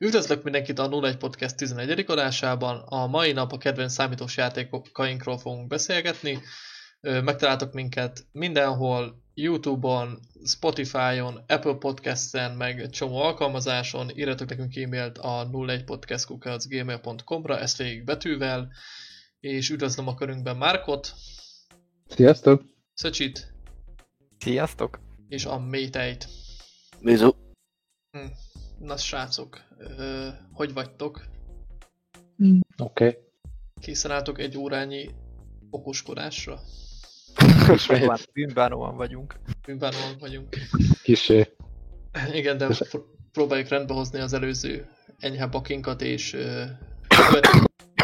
Üdvözlök mindenkit a 01 Podcast 11. adásában. A mai nap a kedvenc számítós játékainkról fogunk beszélgetni. Megtaláltok minket mindenhol, Youtube-on, Spotify-on, Apple Podcast-en, meg csomó alkalmazáson. Írjatok nekünk e-mailt a 01podcastkukacgmail.com-ra, ezt végig betűvel. És üdvözlöm a körünkben Márkot. Sziasztok! Szöcsit. Sziasztok! És a Méteit. Bizu. Hm. Na srácok, ö, hogy vagytok? Mm. Oké. Okay. Készen álltok egy órányi okoskodásra? Bűnbánóan vagyunk. Bűnbánóan vagyunk. Kisé. Igen, de pr próbáljuk rendbe hozni az előző enyhe bakinkat, és... Ö,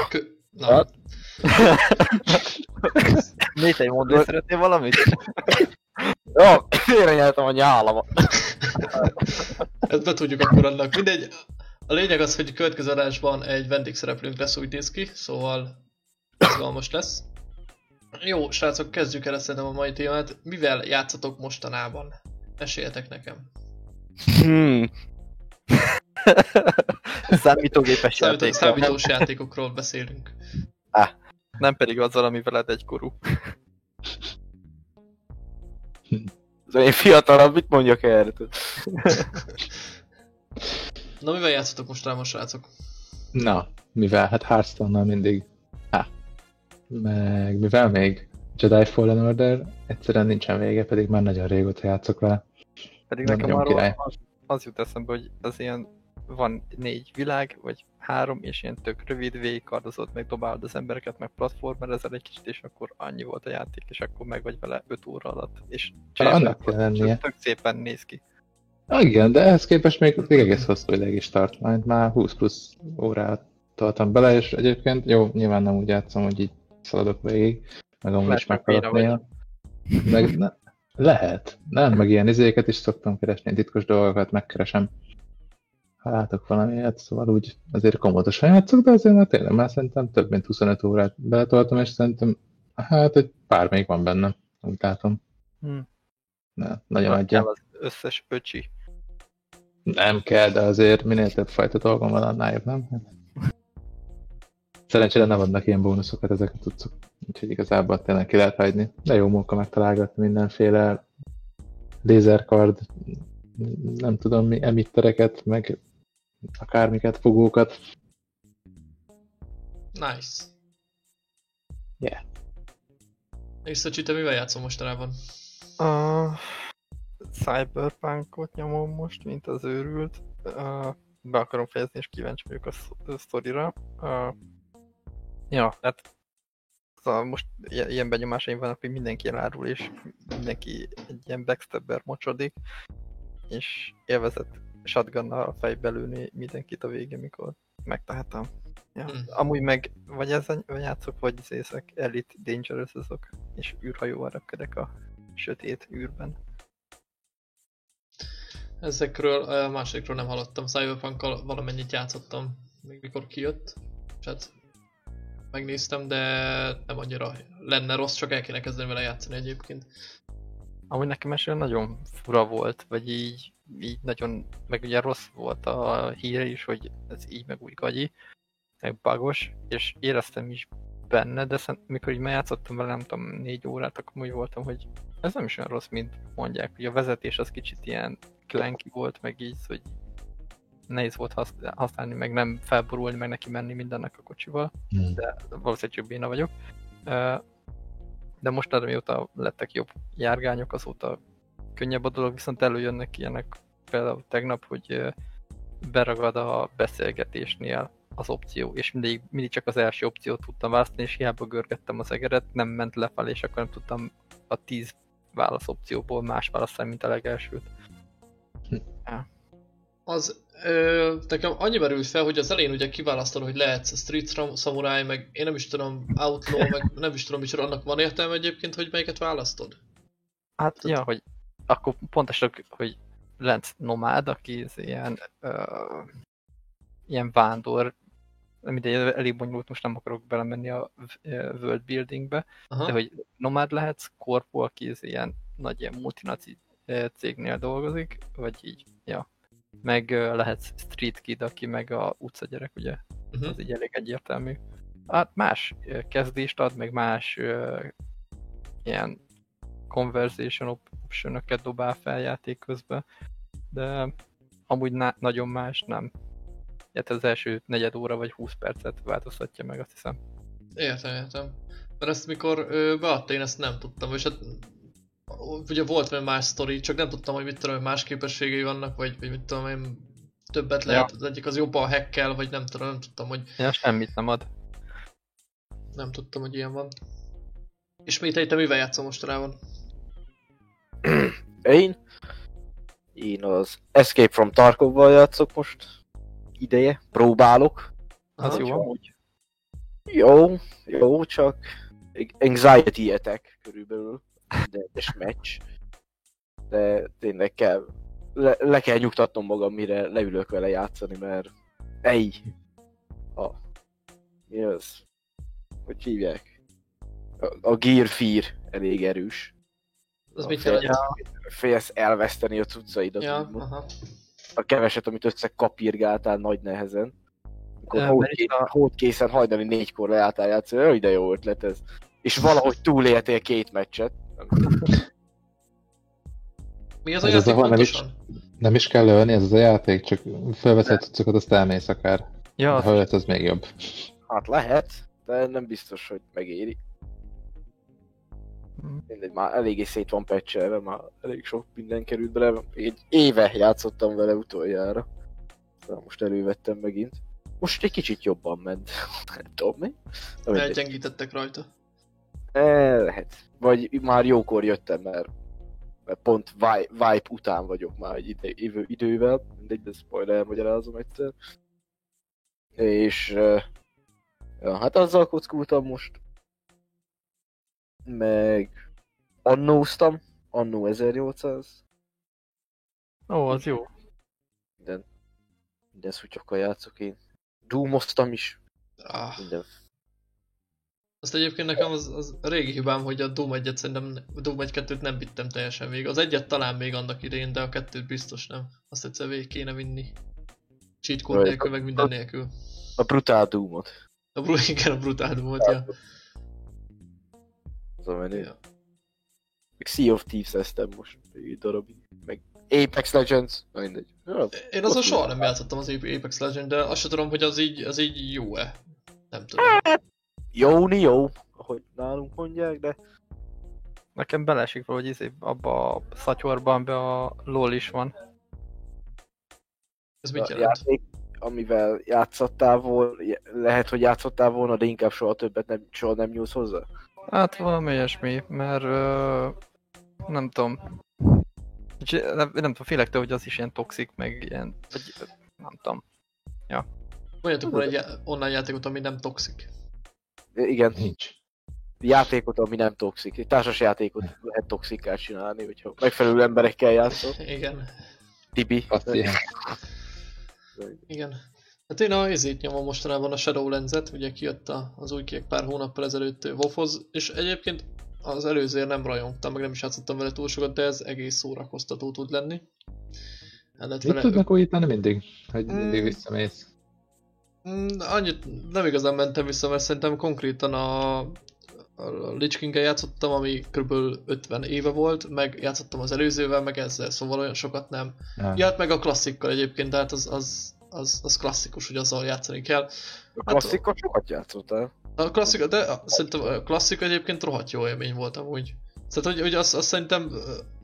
kö... Na. Négy mondani szeretnél valamit? Jó, félrenyeltem a nyálamat. Ezt be tudjuk akkor annak. Mindegy. A lényeg az, hogy a következő adásban egy vendégszereplőnk lesz, úgy néz ki, szóval izgalmas lesz. Jó, srácok, kezdjük el szerintem a mai témát. Mivel játszatok mostanában? Meséljetek nekem. Hmm. Számítógépes Számító, Számítós játékokról beszélünk. Ah, nem pedig azzal, ami veled egykor. Az én fiatalabb, mit mondjak erre? Na, mivel játszotok most srácok? Na, mivel? Hát Hearthstone-nal mindig. Há. Meg mivel még? Jedi Fallen Order egyszerűen nincsen vége, pedig már nagyon régóta játszok vele. Pedig nekem arról az, az jut eszembe, hogy az ilyen van négy világ, vagy három, és ilyen tök rövid végigkardozott, meg dobálod az embereket, meg platformer ezzel egy kicsit, és akkor annyi volt a játék, és akkor meg vagy vele 5 óra alatt. És annak kell lennie. Tök szépen néz ki. Ah, igen, de ehhez képest még, még egész hosszú ideig is tart, majd már 20 plusz órát toltam bele, és egyébként jó, nyilván nem úgy játszom, hogy így szaladok végig, meg amúgy is néha. Meg ne, lehet, nem, meg ilyen izéket is szoktam keresni, titkos dolgokat megkeresem ha látok valamiért, szóval úgy azért komodosan játszok, de azért már tényleg már szerintem több mint 25 órát beletoltam, és szerintem hát egy pár még van benne, úgy látom. Hmm. Ne, nagyon adja. az összes öcsi. Nem kell, de azért minél több fajta dolgom van, annál jobb, nem? Szerencsére nem adnak ilyen bónuszokat ezek a tudszok, úgyhogy igazából tényleg ki lehet hagyni. De jó munka megtalálgatni mindenféle lézerkard, nem tudom mi, emittereket, meg akármiket, fogókat. Nice. Yeah. És Szöcsi, te mivel játszom mostanában? A Cyberpunkot nyomom most, mint az őrült. Uh, be akarom fejezni, és kíváncsi vagyok a sztorira. Uh, ja, hát szóval most ilyen benyomásaim vannak, hogy mindenki elárul, és mindenki egy ilyen backstabber mocsodik, és élvezett shotgunnal a fejbe lőni mindenkit a vége, mikor megtehetem. Ja. Hmm. Amúgy meg vagy ezen játszok, vagy zészek Elite Dangerous azok, és űrhajóval repkedek a sötét űrben. Ezekről a másikról nem hallottam, cyberpunk valamennyit játszottam, még mikor kijött, és hát megnéztem, de nem annyira lenne rossz, csak el kéne kezdeni vele játszani egyébként. Amúgy nekem esély nagyon fura volt, vagy így így nagyon, meg ugye rossz volt a híre is, hogy ez így meg úgy gagyi, meg bagos, és éreztem is benne, de szent, mikor így játszottam vele, nem tudom, négy órát, akkor úgy voltam, hogy ez nem is olyan rossz, mint mondják. Ugye a vezetés az kicsit ilyen klenki volt, meg így, hogy nehéz volt használni, meg nem felborulni, meg neki menni mindennek a kocsival, hmm. de valószínűleg csak béna vagyok. De most mióta lettek jobb járgányok, azóta könnyebb a dolog, viszont előjönnek ilyenek például tegnap, hogy beragad a beszélgetésnél az opció, és mindig, mindig csak az első opciót tudtam választani, és hiába görgettem az egeret, nem ment lefelé, és akkor nem tudtam a tíz válasz opcióból más választani, mint a legelsőt. Hm. Ja. Az ö, nekem annyi merült fel, hogy az elején ugye kiválasztod, hogy lehetsz Street Samurai, meg én nem is tudom, Outlaw, meg nem is tudom, hogy annak van értelme egyébként, hogy melyiket választod? Hát, Tehát... ja, hogy akkor pontosan, hogy lent nomád, aki ilyen, uh, ilyen vándor, mindegy, elég bonyolult, most nem akarok belemenni a world buildingbe, Aha. de hogy nomád lehetsz, korpó, aki ilyen nagy ilyen multinaci cégnél dolgozik, vagy így, ja. Meg lehet street kid, aki meg a utcagyerek, ugye? Uh-huh. Az így elég egyértelmű. Hát más kezdést ad, meg más ö, ilyen conversation op- option-öket dobál fel játék közben, de amúgy na- nagyon más nem. Hát az első negyed óra vagy 20 percet változtatja meg, azt hiszem. Értem, értem. Mert ezt mikor ö, beadta, én ezt nem tudtam, és hát ugye volt valami más sztori, csak nem tudtam, hogy mit tudom, hogy más képességei vannak, vagy, vagy mit tudom én, többet lehet, az egyik az jobban hackkel, vagy nem tudom, nem tudtam, hogy Ja, semmit nem ad. nem tudtam, hogy ilyen van. És mit te mivel játszol mostanában? Én? Én az Escape from Tarkovval játszok most. Ideje. Próbálok. Az Aha. jó amúgy. Jó, jó, csak anxiety attack körülbelül. Mindenes meccs. De tényleg kell, le, le kell nyugtatnom magam, mire leülök vele játszani, mert ej, a, mi az? Hogy hívják? A, a Gear Fear elég erős. Az A mit jelent? Félsz elveszteni a cuccaidat, Ja, aha. a keveset, amit összekapirgáltál nagy nehezen. Amikor Ja, hót, mert itt a- hótkészen hajnali négykor leálltál játszani, olyan de jó ötlet ez. És valahogy túléltél két meccset. Mi az a Ez az, játék ahol nem is-? Nem is kell ölni ez az a játék, csak felveszed cuccokat, azt elmész akár. Ja, Ha az, ölt, az még jobb. Hát lehet, de nem biztos, hogy megéri. Mindegy, már eléggé szét van patchelve, már elég sok minden került bele. Egy éve játszottam vele utoljára. Aztán most elővettem megint. Most egy kicsit jobban ment. Nem tudom mi. Elgyengítettek rajta. E, lehet. Vagy már jókor jöttem, mert, mert pont Vi- Vibe után vagyok már egy ide, idő, idővel. Mindegy, de spoiler elmagyarázom egyszer. És... eh, Ja, hát azzal kockultam most. Meg... Annóztam. Annó 1800. ó, az jó. Minden... Minden szutyokkal játszok én. Doomoztam is. Ah. Minden... Azt egyébként nekem az, az régi hibám, hogy a Doom 1-et szerintem, a Doom 1-2-t nem vittem teljesen végig. Az egyet talán még annak idején, de a kettőt biztos nem. Azt egyszer végig kéne vinni. Cheat nélkül, meg minden nélkül. A brutál Doomot. A bru- igen, a brutál Doom volt, ja. Az a menő. ja. Meg Sea of Thieves eztem most egy darabig. Meg Apex Legends. Mindegy. Ja, Én azon soha nem játszottam az Apex Legend, de azt sem tudom, hogy az így, az így jó-e. Nem tudom. Jóni jó, ahogy nálunk mondják, de Nekem belesik valahogy izé, abba a szatyorban be a LOL is van. Ez mit a jelent? játék, amivel játszottál volna, lehet, hogy játszottál volna, de inkább soha többet nem, soha nem nyúlsz hozzá. Hát valami ilyesmi, mert ö, nem tudom. Nem, nem tudom, félek tőle, hogy az is ilyen toxik, meg ilyen, vagy nem tudom. Mondjatok már egy online játékot, ami nem toxik. Igen, Nincs. játékot, ami nem toxik. Egy társas játékot lehet toxikká csinálni, hogyha megfelelő emberekkel játszol. Igen. Tibi. Igen. Hát én a izét nyomom mostanában a Shadowlands-et, ugye kijött a, az új kék pár hónappal ezelőtt WoW-hoz, és egyébként az előzőért nem rajongtam, meg nem is játszottam vele túl sokat, de ez egész szórakoztató tud lenni. El lehet Mit vele... tudnak újítani mindig? Hogy mindig visszamész. Mm, annyit nem igazán mentem vissza, mert szerintem konkrétan a, a Lich king játszottam, ami kb. 50 éve volt, meg játszottam az előzővel, meg ezzel, szóval olyan sokat nem. Ja. Ja, hát meg a klasszikkal egyébként, de hát az, az, az, az klasszikus, hogy azzal játszani kell. A klasszikot sokat játszottál. A klasszik, de a- szerintem a klasszik egyébként rohadt jó élmény volt amúgy. Tehát, hogy, hogy azt, azt szerintem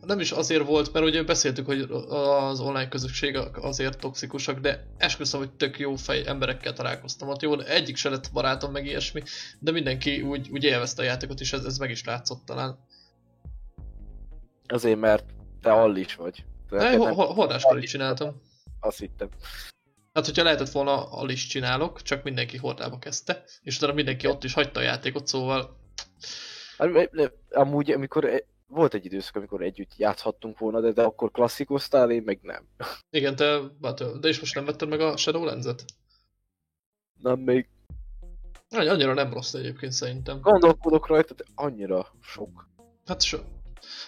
nem is azért volt, mert ugye beszéltük, hogy az online közösség azért toxikusak, de esküszöm, hogy tök jó fej emberekkel találkoztam ott. Jó, egyik se lett barátom, meg ilyesmi, de mindenki úgy, úgy élvezte a játékot, és ez, ez meg is látszott talán. Azért, mert te allis vagy. Ne, ho, hordáskor így csináltam. Azt hittem. Hát, hogyha lehetett volna, al is csinálok, csak mindenki hordába kezdte, és utána mindenki ott is hagyta a játékot, szóval Amúgy, amikor e- volt egy időszak, amikor együtt játszhattunk volna, de, de akkor klasszikoztál, én meg nem. igen, te, hát, de is most nem vetted meg a Shadowlands-et? Nem, még Annyi- Annyira nem rossz egyébként szerintem. gondolkodok rajta, de annyira sok. Hát so.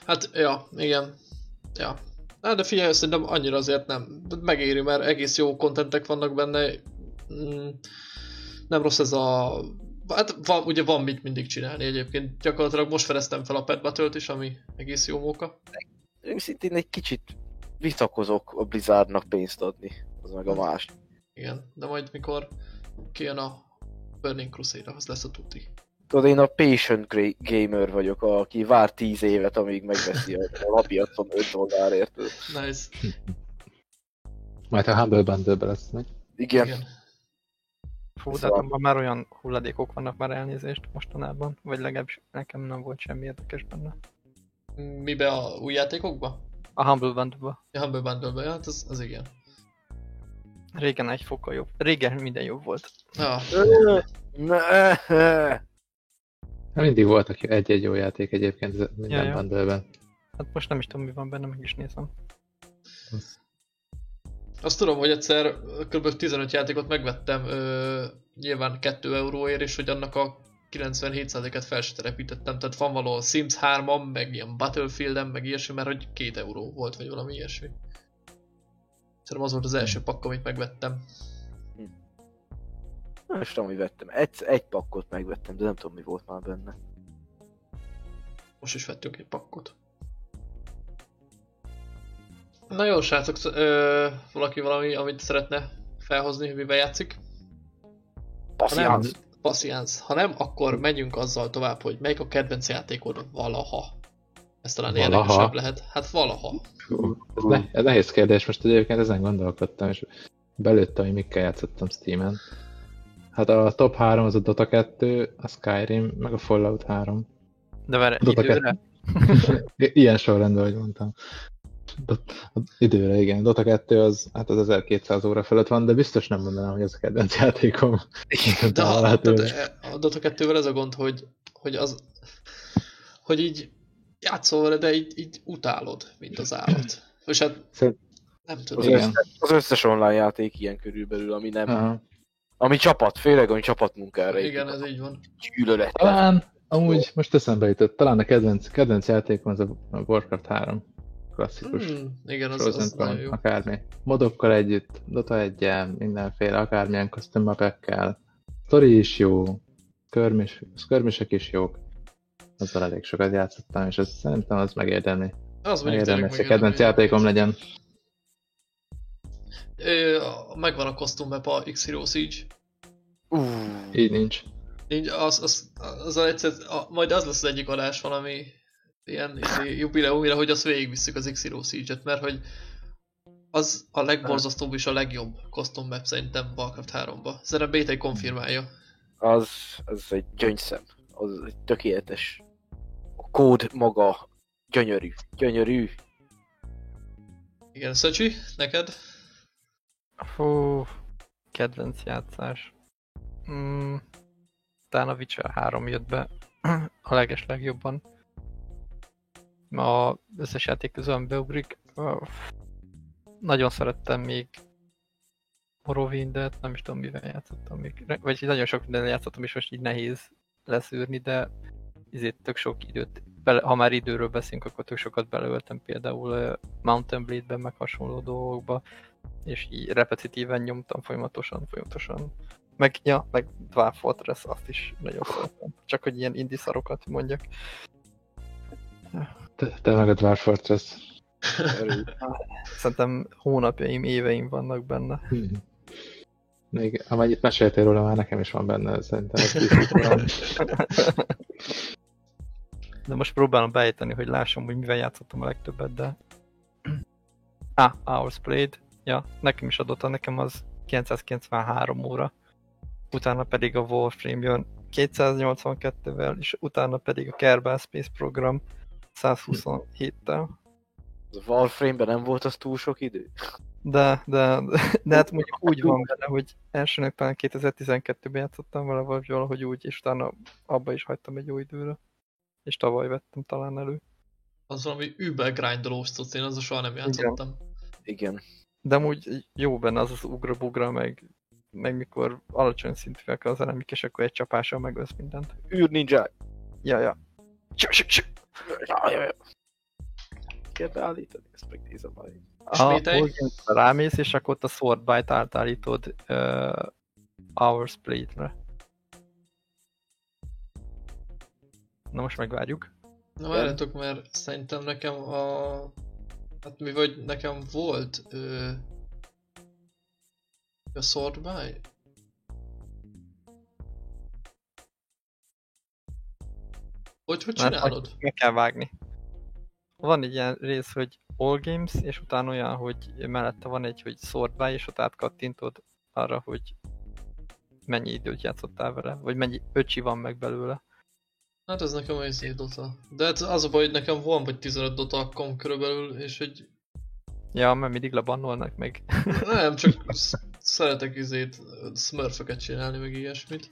Hát, ja, igen. Ja. Hát de figyelj, szerintem annyira azért nem. Megéri, mert egész jó kontentek vannak benne. Mm, Nem rossz ez a... Hát van, ugye van mit mindig csinálni egyébként. Gyakorlatilag most fedeztem fel a Pet battle is, ami egész jó móka. Őszintén egy kicsit visszakozok a Blizzardnak pénzt adni. Az meg a más. Igen, de majd mikor kijön a Burning Crusade, az lesz a tuti. Tudod, én a patient gamer vagyok, aki vár 10 évet, amíg megveszi a, lapjacon 5 dollárért. Nice. Majd a Humble Bundle-be lesz meg. Igen. Igen. Fú, de Szóval- már olyan hulladékok vannak már elnézést mostanában, vagy legalábbis nekem nem volt semmi érdekes benne. Mibe a új játékokba? A Humble bundle A Humble Bundle-be, ja, hát az, az igen. Régen egy fokkal jobb. Régen minden jobb volt. Ja. Hát mindig voltak egy-egy jó játék egyébként minden Ja, ja, bundle-ben. Hát most nem is tudom mi van benne, meg is nézem. Azt tudom, hogy egyszer kb. 15 játékot megvettem, ö, nyilván 2 euróért, és hogy annak a 97%-et fel se telepítettem, tehát van valahol Sims 3 meg ilyen Battlefield-en, meg ilyesmi, mert hogy 2 euró volt, vagy valami ilyesmi. Szerintem az volt az első pakk, amit megvettem. Nem is tudom, mi vettem. Egy, egy pakkot megvettem, de nem tudom, mi volt már benne. Most is vettünk egy pakkot. Na jó, srácok, ö, valaki valami, amit szeretne felhozni, hogy mivel játszik? Passziánc. Passziánsz. Ha nem, akkor menjünk azzal tovább, hogy melyik a kedvenc játékod valaha. Ez talán Valaha? érdekesebb lehet. Hát valaha. Ez, ne, ez nehéz kérdés, most egyébként ezen gondolkodtam, és belőttem, hogy mikkel játszottam Steam-en. Hát a top 3 az a Dota 2, a Skyrim, meg a Fallout 3. De várj, Dota időre? I- Ilyen sorrendben, hogy mondtam. Dot, időre, igen. Dota 2 az, hát az 1200 óra fölött van, de biztos nem mondanám, hogy ez a kedvenc játékom. De a, Hát, de a Dota 2-vel ez a gond, hogy, hogy az, hogy így játszol vele, de így, így utálod, mint az állat. És hát nem Az, tudom. Igen. összes, az összes online játék ilyen körülbelül, ami nem... Aha. Ami csapat, főleg ami csapatmunkára Igen, épít. ez így van. Gyűlölet. Talán, amúgy most eszembe jutott, talán a kedvenc, kedvenc játékom az a Warcraft 3. Klasszikus. Hmm, igen, az, Frozen az nagyon jó. akármi. Modokkal együtt, Dota 1 mindenféle, akármilyen custom mapekkel. Story is jó, skirmish, skirmishek is jók. Azzal elég sokat játszottam, és ez szerintem az megérdemli. Az mondjuk Megérdemli, hogy a kedvenc játékom legyen. Ö, Megvan a costume map a X-Hero Siege. Uh, Így nincs. Így az, az, az a egyszer, a, majd az lesz az egyik adás valami ilyen jubileumira, hogy azt végigvisszük az X-Hero Siege-et, mert hogy az a legborzasztóbb és a legjobb costume map szerintem Warcraft 3-ba. Szerintem Bétai konfirmálja. az, az egy gyöngyszem. Az egy tökéletes. A kód maga gyönyörű. Gyönyörű. Igen, Szöcsi, neked? Hú, kedvenc játszás. Mm, talán a Witcher 3 jött be a leges legjobban. A összes játék ami beugrik. Nagyon szerettem még Morrowindet, nem is tudom mivel játszottam még. Vagy nagyon sok minden játszottam, és most így nehéz leszűrni, de izét tök sok időt, ha már időről beszélünk, akkor tök sokat beleöltem például Mountain Blade-ben, meg hasonló dolgokba és így repetitíven nyomtam folyamatosan, folyamatosan. Meg, ja, meg Dwarf Fortress, azt is nagyon szeretem. Csak hogy ilyen indie szarokat mondjak. Te, te meg a Dwarf Fortress. Szerintem hónapjaim, éveim vannak benne. Hmm. Még amennyit meséltél róla, már nekem is van benne, szerintem. De most próbálom beejteni, hogy lássam, hogy mivel játszottam a legtöbbet, de... Ah, Hours Played. Ja, nekem is adott, nekem az 993 óra. Utána pedig a Warframe jön 282-vel, és utána pedig a Kerbal Space Program 127-tel. Az a Warframe-ben nem volt az túl sok idő? De, de, de, de hát mondjuk úgy van vele, hogy elsőnek talán 2012-ben játszottam vele, vagy valahogy úgy, és utána abba is hagytam egy jó időre. És tavaly vettem talán elő. Az valami über grindolós cucc, én azzal soha nem játszottam. Igen. De amúgy jó benne az az ugra-bugra, meg, meg mikor alacsony szintűek az elemik, és akkor egy csapással megölsz mindent. űr ninja. Ja, ja. Csü, csü, csü. Kell beállítani? Ezt megnézem majd. A rámész, és akkor ott a Swordbite-t állítod uh, Hours Plate-re. Na most megvárjuk. Na várjatok, mert szerintem nekem a... Hát mi vagy nekem volt... Ö... A Sword Hogy, hogy csinálod? Meg kell vágni. Van egy ilyen rész, hogy All Games, és utána olyan, hogy mellette van egy, hogy Sword by, és ott átkattintod arra, hogy mennyi időt játszottál vele, vagy mennyi öcsi van meg belőle. Hát ez nekem egy Dota. De hát az a baj, hogy nekem van vagy 15 Dota akkom körülbelül, és hogy Ja, mert mindig lebannolnak meg. nem, csak sz- szeretek izét, smurföket csinálni, meg ilyesmit.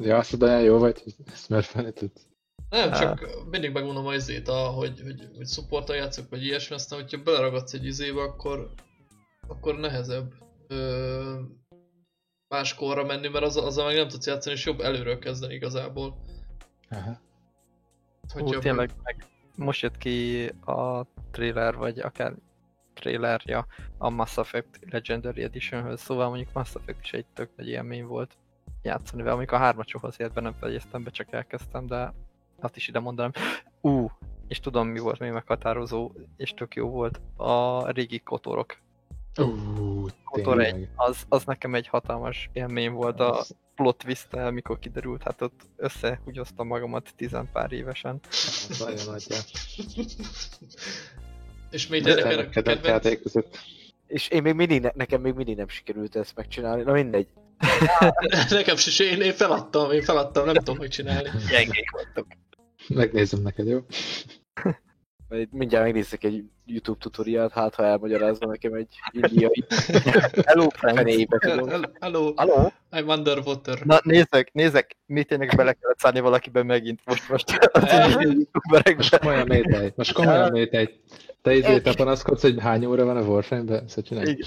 Ja, azt olyan jó vagy, hogy smurfelni tudsz. Nem, csak mindig megmondom az izét, hogy, hogy, hogy supportal játszok, vagy ilyesmi, aztán hogyha beleragadsz egy izébe, akkor, akkor nehezebb ö, más korra menni, mert az, azzal meg nem tudsz játszani, és jobb előről kezdeni igazából. Aha. Hú, tényleg, meg most jött ki a trailer, vagy akár trailerja a Mass Effect Legendary Editionhöz, szóval mondjuk Mass Effect is egy tök nagy élmény volt játszani vele, amikor a hármat soha az életben nem fejeztem be, csak elkezdtem, de azt is ide mondanám. Ú, és tudom mi volt még meghatározó, és tök jó volt, a régi kotorok. Ú, Kotor egy, az, az nekem egy hatalmas élmény volt a plot twist mikor kiderült, hát ott összehúgyoztam magamat tizen pár évesen. Nagyon nagy, és még kedvenc játék között. És én még mindig, ne, nekem még mindig nem sikerült ezt megcsinálni. Na mindegy. nekem se, én, én feladtam, én feladtam, nem tudom, hogy csinálni. Gyengék voltok. Megnézem neked, jó? Mindjárt megnézek egy YouTube tutoriát, hát ha elmagyarázza nekem egy indiai Hello, fenébe tudom. Hello, Hello? I'm underwater. Na nézzek, nézzek, mit tényleg bele kellett szállni valakiben megint most most youtuberekbe. Most komolyan métej. Most komolyan métej. Te izé, te panaszkodsz, hogy hány óra van a Warframe-ben? Szóval. Igen.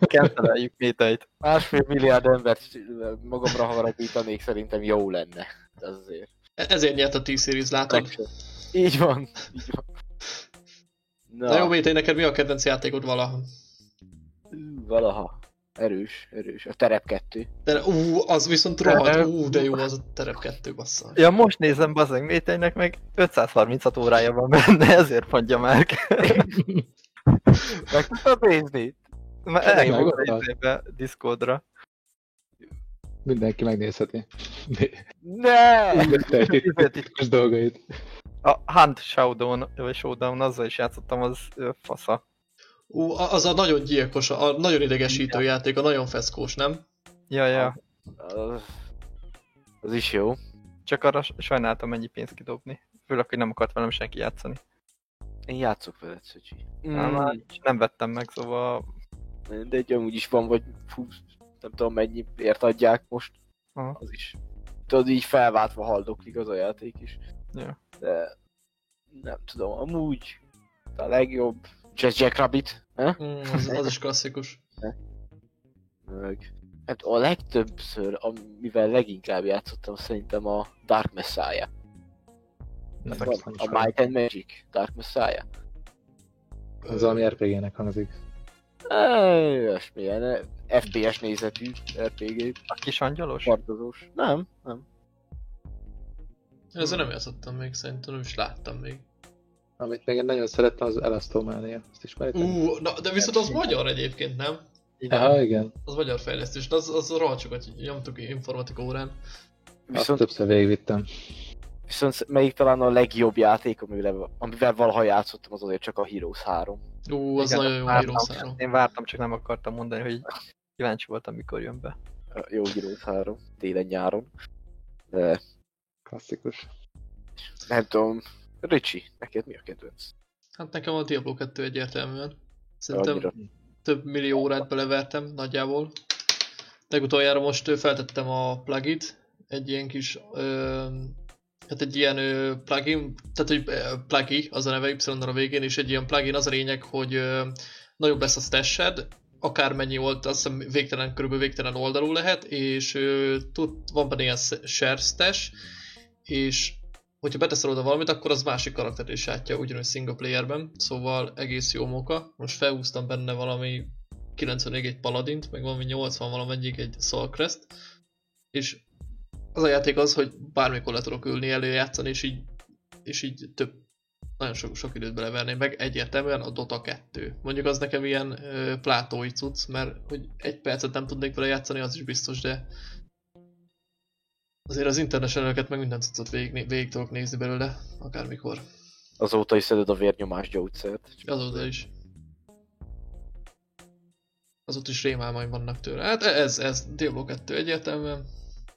Kenteljük méteit. Másfél milliárd embert magamra haragítanék, szerintem jó lenne. Ez azért. Ezért nyert a T-Series, látod? Így van. Így van. Na, Na jó, Métei, neked mi a kedvenc játékod valaha? valaha. Erős, erős. A terep 2. De ú, az viszont rohadt, ú, de jó az a terep 2 bassza. Ja, most nézem bazeg méteinek meg 536 órája van benne, ezért mondja már. Meg tudtad nézni? Már izébe, Discordra. Mindenki megnézheti. Ne! Titkos dolgait. A Hunt Showdown, vagy Showdown, azzal is játszottam, az fasza. Ú, a- az a nagyon gyilkos, a nagyon idegesítő játék, a nagyon feszkós, nem? Ja, ja. Az, az is jó. Csak arra sajnáltam mennyi pénzt kidobni. Főleg, hogy nem akart velem senki játszani. Én játszok veled, Szöcsi. Mm. Már nem vettem meg, szóval... De egy amúgy is van, vagy fú, nem tudom mennyiért adják most. Aha. Az is. Tudod, így felváltva haldoklik az a játék is. Ja. De nem tudom, amúgy a legjobb Jack Jack Rabbit, eh? Mm, az, az is klasszikus. Meg. Hát a legtöbbször, amivel leginkább játszottam, szerintem a Dark Messiah. Ezek A, a. Might and Magic Dark Messiah. Az valami RPG-nek hangzik. Olyasmilyen, eh, FPS nézetű RPG, A kis angyalos? partozós. Nem, nem. Ezzel nem játszottam még, szerintem nem is láttam még. Amit még én nagyon szerettem, az Elastomania. Ezt ismeritek? Ú, na, de viszont az magyar egyébként, nem? Aha, igen. Az magyar fejlesztés, de az, az rohadt sokat nyomtuk informatika órán. Azt Viszont, többször végigvittem. viszont melyik talán a legjobb játék, amivel, amivel valaha játszottam, az azért csak a Heroes 3. Ú, az Igen, nagyon jó vártam. Heroes 3. Én vártam, csak nem akartam mondani, hogy kíváncsi voltam, mikor jön be. Jó Heroes 3, télen-nyáron. De Klasszikus. nem tudom, Ricsi, neked mi a kedvenc? Hát nekem a Diablo 2 egyértelműen. Szerintem Annyira. több millió órát belevertem nagyjából. Legutoljára most feltettem a plugit, egy ilyen kis, ö, hát egy ilyen ö, plugin, tehát egy ö, plugi, az a neve y a végén, és egy ilyen plugin az a lényeg, hogy ö, nagyobb lesz a stashed, akármennyi volt, azt hiszem végtelen, körülbelül végtelen oldalú lehet, és tud, van benne ilyen stash, és hogyha beteszel oda valamit, akkor az másik karakter is látja ugyanúgy single playerben, szóval egész jó móka. Most felhúztam benne valami 94 egy paladint, meg valami 80 valamelyik egy Soulcrest, és az a játék az, hogy bármikor le tudok ülni előjátszani, és így, és így több, nagyon sok, sok időt beleverni, meg egyértelműen a Dota 2. Mondjuk az nekem ilyen ö, plátói cucc, mert hogy egy percet nem tudnék vele játszani, az is biztos, de azért az international meg minden cuccot végig, végig tudok nézni belőle, akármikor. Azóta is szeded a vérnyomás gyógyszert. Azóta is. Azóta is rémálmaim vannak tőle. Hát ez, ez Diablo 2 egyértelműen.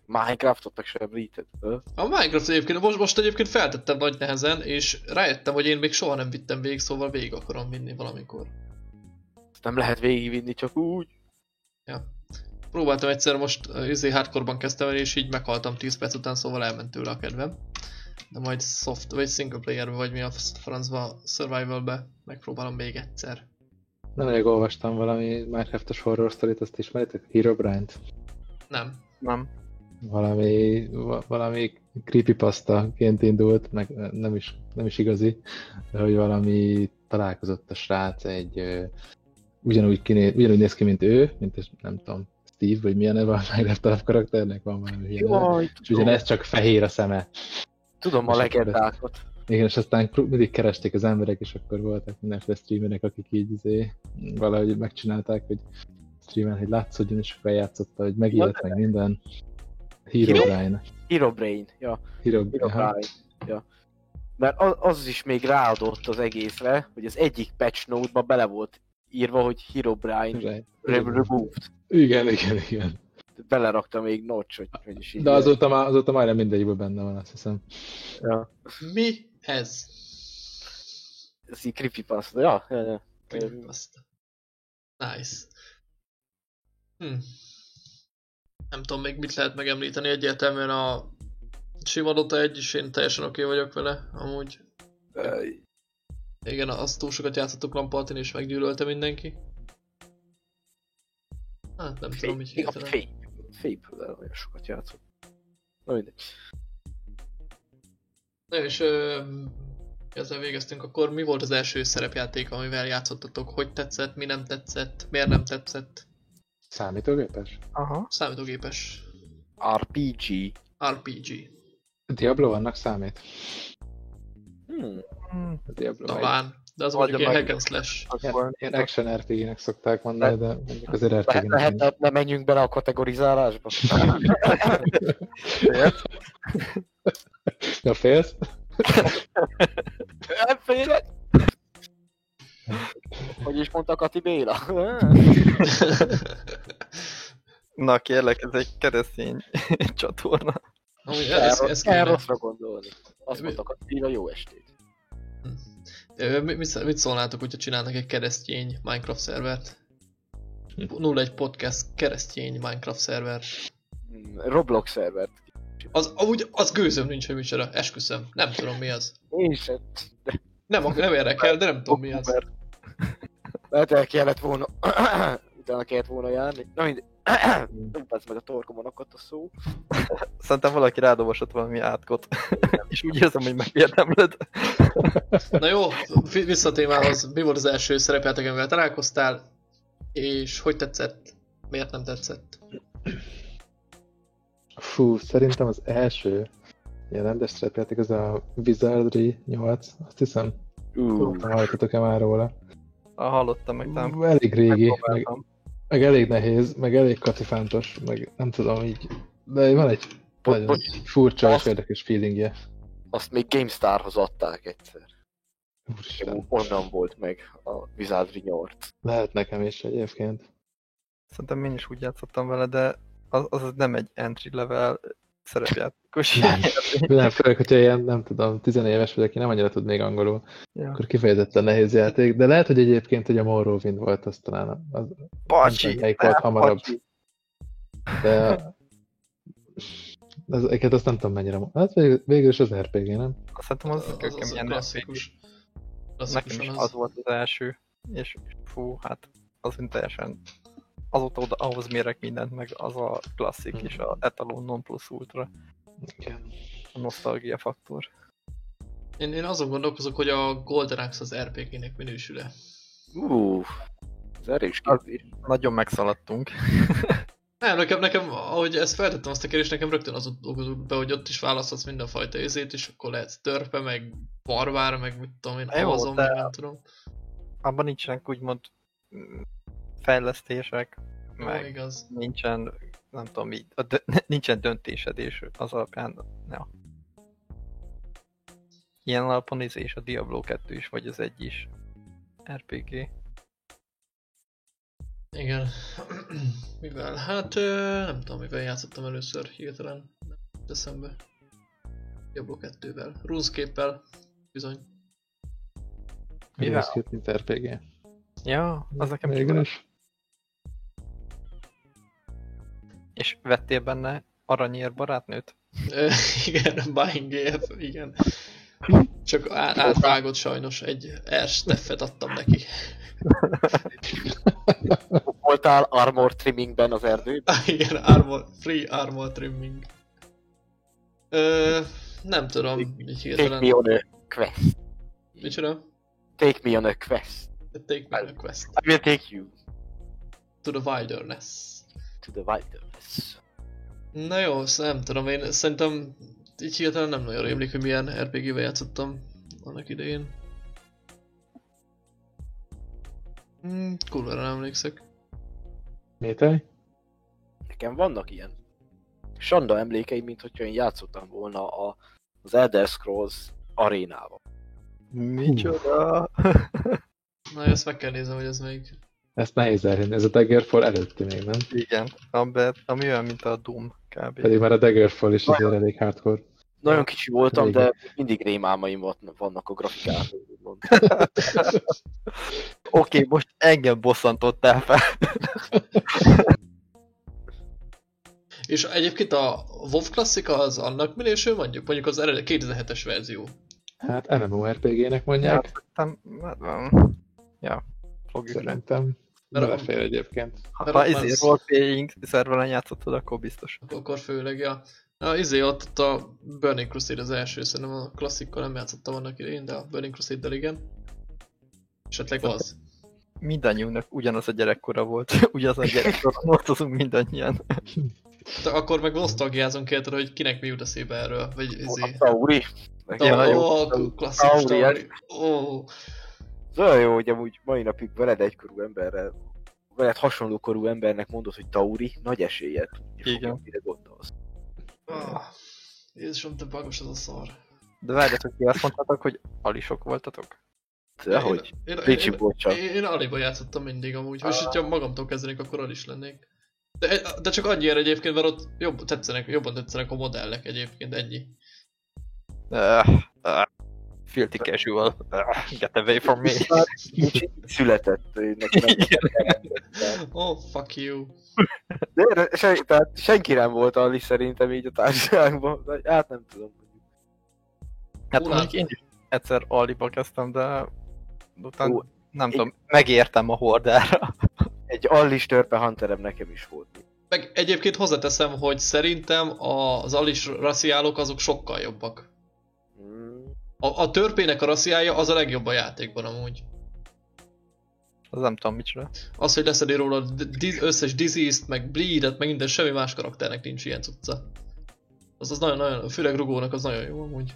Minecraftot meg sem említed. ö? A Minecraft egyébként, most, most egyébként feltettem nagy nehezen, és rájöttem, hogy én még soha nem vittem végig, szóval végig akarom vinni valamikor. Ezt nem lehet végigvinni csak úgy. Ja. Próbáltam egyszer most, izé hardcore-ban kezdtem el, és így meghaltam 10 perc után, szóval elment tőle a kedvem. De majd soft, vagy single player vagy mi a francba, survival-be megpróbálom még egyszer. Nemrég olvastam valami Minecraft-os horror sztorit, azt ismeritek? Herobrine-t? Nem. Nem. Valami, va- valami creepypasta-ként indult, meg nem is, nem is igazi, de hogy valami találkozott a srác egy ö, ugyanúgy, kiné, ugyanúgy néz ki, mint ő, mint nem tudom, Steve, vagy milyen neve a Minecraft alapkarakternek, van valami hülye neve. És ugyanez csak fehér a szeme. tudom a legendákat. Igen, és aztán mindig keresték az emberek, és akkor voltak mindenféle streamerek, akik így izé, valahogy megcsinálták, hogy streamen, hogy látszódjon, és akkor játszotta, hogy megélt meg minden. Herobrine. Herobrain, ja. Herobrine. Herobrine, ja. Mert az, az is még ráadott az egészre, hogy az egyik patch note-ba bele volt írva, hogy Herobrine removed. Igen, igen, igen. Belerakta még notch, hogy, hogy is így. De azóta, már, azóta majdnem mindegyikben benne van, azt hiszem. Ja. Mi ez? Ez így creepypasta, ja, ja, ja. Creepypasta. Nice. Hm. Nem tudom még mit lehet megemlíteni, egyértelműen a sima Dota 1 is én teljesen oké okay vagyok vele, amúgy. Ö, Igen, azt túl sokat játszottuk Lampartin és meggyűlölte mindenki. Hát nem tudom, mit Még a hirtelen. Fép. Fép, de olyan sokat játszott. Na mindegy. Na és ö, ezzel végeztünk, akkor mi volt az első szerepjáték, amivel játszottatok? Hogy tetszett, mi nem tetszett, miért nem tetszett? Számítógépes? Aha. Számítógépes RPG. RPG. Diablo annak számít? Hmm. Hmm, A Diablo egy- Talán. De az Vagy mondjuk meg- hack and slash. akkor Ilyen action RPG-nek szokták mondani, de mondjuk azért RPG-nek lehet, nincs. ne, ne menjünk bele a kategorizálásba? Ja, félsz? Nem félek! Hogy is mondta Kati Béla? Na kérlek, ez egy keresztény csatorna. Amúgy ez, ez kell rosszra gondolni. Azt mondta Kati Béla, jó estét. Mi- Mit, mit szólnátok, hogyha csinálnak egy keresztény Minecraft szervert? 01 podcast keresztény Minecraft szerver. Hmm, Roblox szervert. Az, amúgy az gőzöm nincs, hogy micsoda, esküszöm. Nem tudom mi az. Én sem. Nem, nem érdekel, de nem tudom mi az. Lehet el kellett volna... Utána kellett volna járni. Na mindegy. Dupász meg a torkomon akadt a szó. Szerintem valaki rádolvasott valami átkot. És úgy érzem, hogy megérdemled. Na jó, vi- vissza a témához. Mi volt az első szerepjáték, amivel találkoztál? És hogy tetszett? Miért nem tetszett? Fú, szerintem az első ilyen rendes szerepjáték az a Wizardry 8, azt hiszem. Uh, Hallottatok-e már róla? Ah, hallottam meg, nem Elég régi, meg, meg elég nehéz, meg elég kacifántos, meg nem tudom így, de van egy Bo- nagyon bocs. furcsa és Azt- érdekes feelingje. azt még GameStarhoz adták egyszer. Úristen. Onnan volt meg a Wizardry 8. Lehet nekem is egyébként. Szerintem én is úgy játszottam vele, de az, az nem egy entry level szerepjátékos. Nem. Nem, főleg, hogyha ilyen, nem tudom, tizenéves vagy, aki nem annyira tud még angolul, ja. akkor kifejezetten nehéz játék, de lehet, hogy egyébként, hogy a Morrowind volt, az talán az, tudom, Bacsi! melyik volt hamarabb, Bacsi! de ezeket azt nem tudom mennyire, hát végül, végül is az RPG, nem? Szerintem az, az, az, az keményen klasszikus. Nekem is az. az volt az első, és fú, hát az mint teljesen azóta oda, ahhoz mérek mindent, meg az a klasszik és a etalon non plus ultra, Igen. a nosztalgia faktor. Én, én azon gondolkozok, hogy a Golden Axe az RPG-nek minősül-e. Uff, ez erős kérdés. Nagyon megszaladtunk. Nem, nekem, nekem, ahogy ezt feltettem azt a kérdést, nekem rögtön az dolgozott be, hogy ott is választhatsz mindenfajta izét, és akkor lehet törpe, meg barbár, meg mit tudom én, Jó, Amazon, de- nem tudom. Abban nincsenek úgymond mm, fejlesztések, Jó, meg igaz. nincsen, nem tudom, így, a dö- nincsen döntésed, és az alapján, ja. Ilyen alapon is, és a Diablo 2 is, vagy az egy is RPG. Igen. mivel? Hát ö, nem tudom, mivel játszottam először hirtelen. Nem eszembe. Diablo 2-vel. RuneScape-el. Bizony. Mivel? Mivel? mint RPG. Ja, az nekem Végül is. És vettél benne aranyér barátnőt? Igen, Buying GF, igen. Csak á- átvágott sajnos, egy ersteffet adtam neki. Voltál armor trimmingben az erdőben? Ah, igen, armor, free armor trimming. Ö, nem tudom, így Take me hirtelen. on a quest. Micsoda? Take me on a quest. Take me on a quest. I will take you To the wilderness. To the wilderness. Na jó, azt nem tudom, én szerintem így hirtelen nem nagyon rémlik, hogy milyen RPG-vel játszottam annak idején. Hmm, kurvára nem emlékszek. Métej? Nekem vannak ilyen sanda emlékeim, mint hogyha én játszottam volna a, az Elder Scrolls arénával. Micsoda? Na, ezt meg kell néznem, hogy ez még... Ezt nehéz elhinni, ez a Daggerfall előtti még, nem? Igen, ami, ami olyan, mint a Doom kb. Pedig már a Daggerfall is azért elég hardcore. Nagyon kicsi voltam, Régen. de mindig rémálmaim van- vannak a úgymond. Oké, okay, most engem bosszantottál fel. És egyébként a WoW klasszika az annak minősül mondjuk? Mondjuk az eredet 2007-es verzió. Hát MMORPG-nek mondják, Nem, nem. Ja, fogjuk le. szerintem. Mert a- Belefér egyébként. Ha, ha izé roleplaying szerveren játszottad, akkor biztos. Akkor főleg, ja. Na, izé ott, ott a Burning Crusade az első, szerintem a klasszikkal nem játszottam annak idején, de a Burning Crusade-del igen. Esetleg az. Mindannyiunknak ugyanaz a gyerekkora volt. ugyanaz a gyerekkora tartozunk mindannyian. De akkor meg nosztalgiázunk érted, hogy kinek mi jut eszébe erről, vagy A izé. Tauri. Ja, Ó, klasszikus Tauri, Tauri. Ó, Ez olyan jó, hogy amúgy mai napig veled egykorú emberrel, veled hasonló korú embernek mondod, hogy Tauri, nagy eséllyel tudni Igen. mire gondolsz. ah, Jézusom, te bagos az a szar. De várjatok, ki azt mondtátok, hogy alisok voltatok? De hogy? Én, én, én, én, én Aliba játszottam mindig amúgy, és hogyha magamtól kezdenék, akkor al is lennék. De, de csak annyira egyébként, mert ott jobb, tetszenek, jobban tetszenek a modellek egyébként, ennyi. Uh, filthy casual. Get away from me. Született, nem Oh, fuck you. De se, tehát senki nem volt Ali szerintem így a társaságban. De Hát nem tudom. Hát mondjuk hát- én is egyszer aliba kezdtem, de utána Ó, nem én- tudom, megértem a hordára. Egy Allis törpe Hunterem nekem is volt. Meg egyébként hozzáteszem, hogy szerintem az alis raciálok azok sokkal jobbak. A, a törpének a raciája az a legjobb a játékban amúgy. Az nem tudom micsoda. Az, hogy leszedi róla összes disease-t, meg bleed-et, meg minden, semmi más karakternek nincs ilyen cucca. Az az nagyon-nagyon, főleg rugónak az nagyon jó amúgy.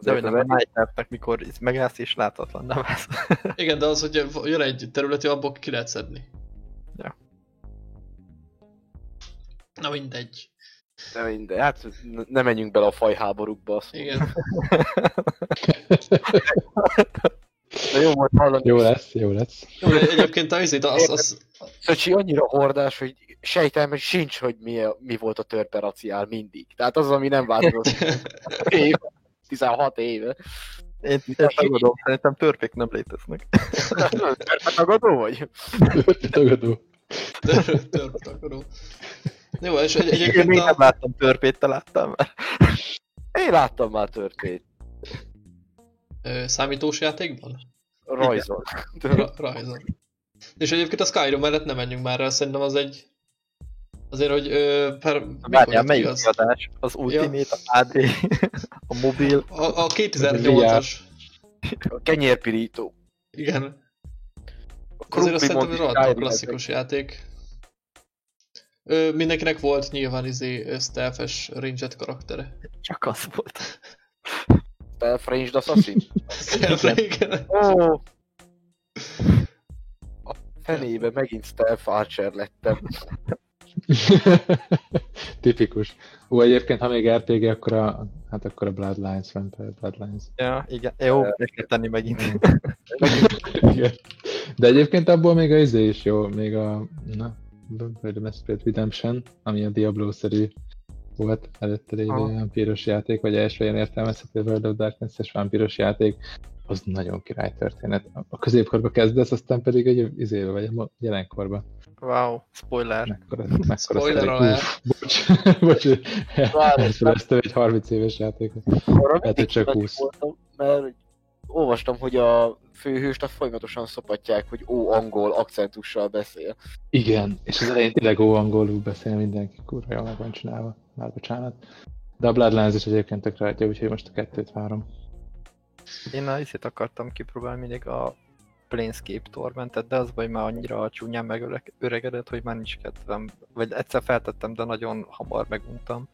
De hogy nem a Nightmare-nek, mikor itt megállsz és láthatatlan nem állsz. Igen, de az, hogy jön egy területi, abból ki lehet szedni. Ja. Na mindegy. De minden, hát ne menjünk bele a fajháborúkba. Azt Igen. De jó volt hallani. Jó lesz, jó lesz. Jó, egyébként a izét, az, az, Szöcsi annyira hordás, hogy sejtelme sincs, hogy mi, mi volt a törpe raciál mindig. Tehát az, ami nem változott. év, 16 éve. Én, tagadom, szerintem törpék nem léteznek. Törpe tagadó vagy? Tagadó. tör- törpe akaró. Jó, és egy, Én egyébként nem a, láttam törpét, te láttál már. Én láttam már törpét. ö, számítós játékban? Rajzol. Ra- rajzon. És egyébként a Skyrim mellett nem menjünk már el, szerintem az egy... Azért, hogy ö, per... Várjál, melyik az? kiadás? Az Ultimate, AD, A mobil, A, a 2008-as. A kenyérpirító. Igen. A Azért azt szerintem rohadtul klasszikus játék. Ö, mindenkinek volt nyilván izé stealth-es ranged karaktere. csak az volt. Self-ranged assassin. Stealth, igen. Ó! A fenébe megint stealth archer lettem. Tipikus. Ó, egyébként, ha még RPG, akkor a, hát akkor a Bloodlines, Vampire Bloodlines. Ja, igen. Jó, meg kell tenni megint. Igen. De egyébként abból még a izé is jó, még a na, Vampire the Masquerade Redemption, ami a Diablo-szerű volt előtte lévő Aha. vámpíros játék, vagy első ilyen értelmezhető World of Darkness-es vámpíros játék, az nagyon király történet. A középkorba kezdesz, aztán pedig egy izébe vagy a jelenkorba. Wow, spoiler. Mekkora, mekkora Spoiler alert. Bocs, bocs, elfeleztem egy 30 éves játékot. Arra mindig csak kíváncsi 20. voltam, mert olvastam, hogy a főhőst a folyamatosan szopatják, hogy ó, angol akcentussal beszél. Igen, és az elején tényleg ó angolul beszél mindenki, kurva jól meg van csinálva, már bocsánat. De a Bloodlines is egyébként tök rajta, úgyhogy most a kettőt várom. Én a izét akartam kipróbálni mindig a Planescape Tormentet, de az baj már annyira csúnyán megöregedett, hogy már nincs kedvem. Vagy egyszer feltettem, de nagyon hamar meguntam.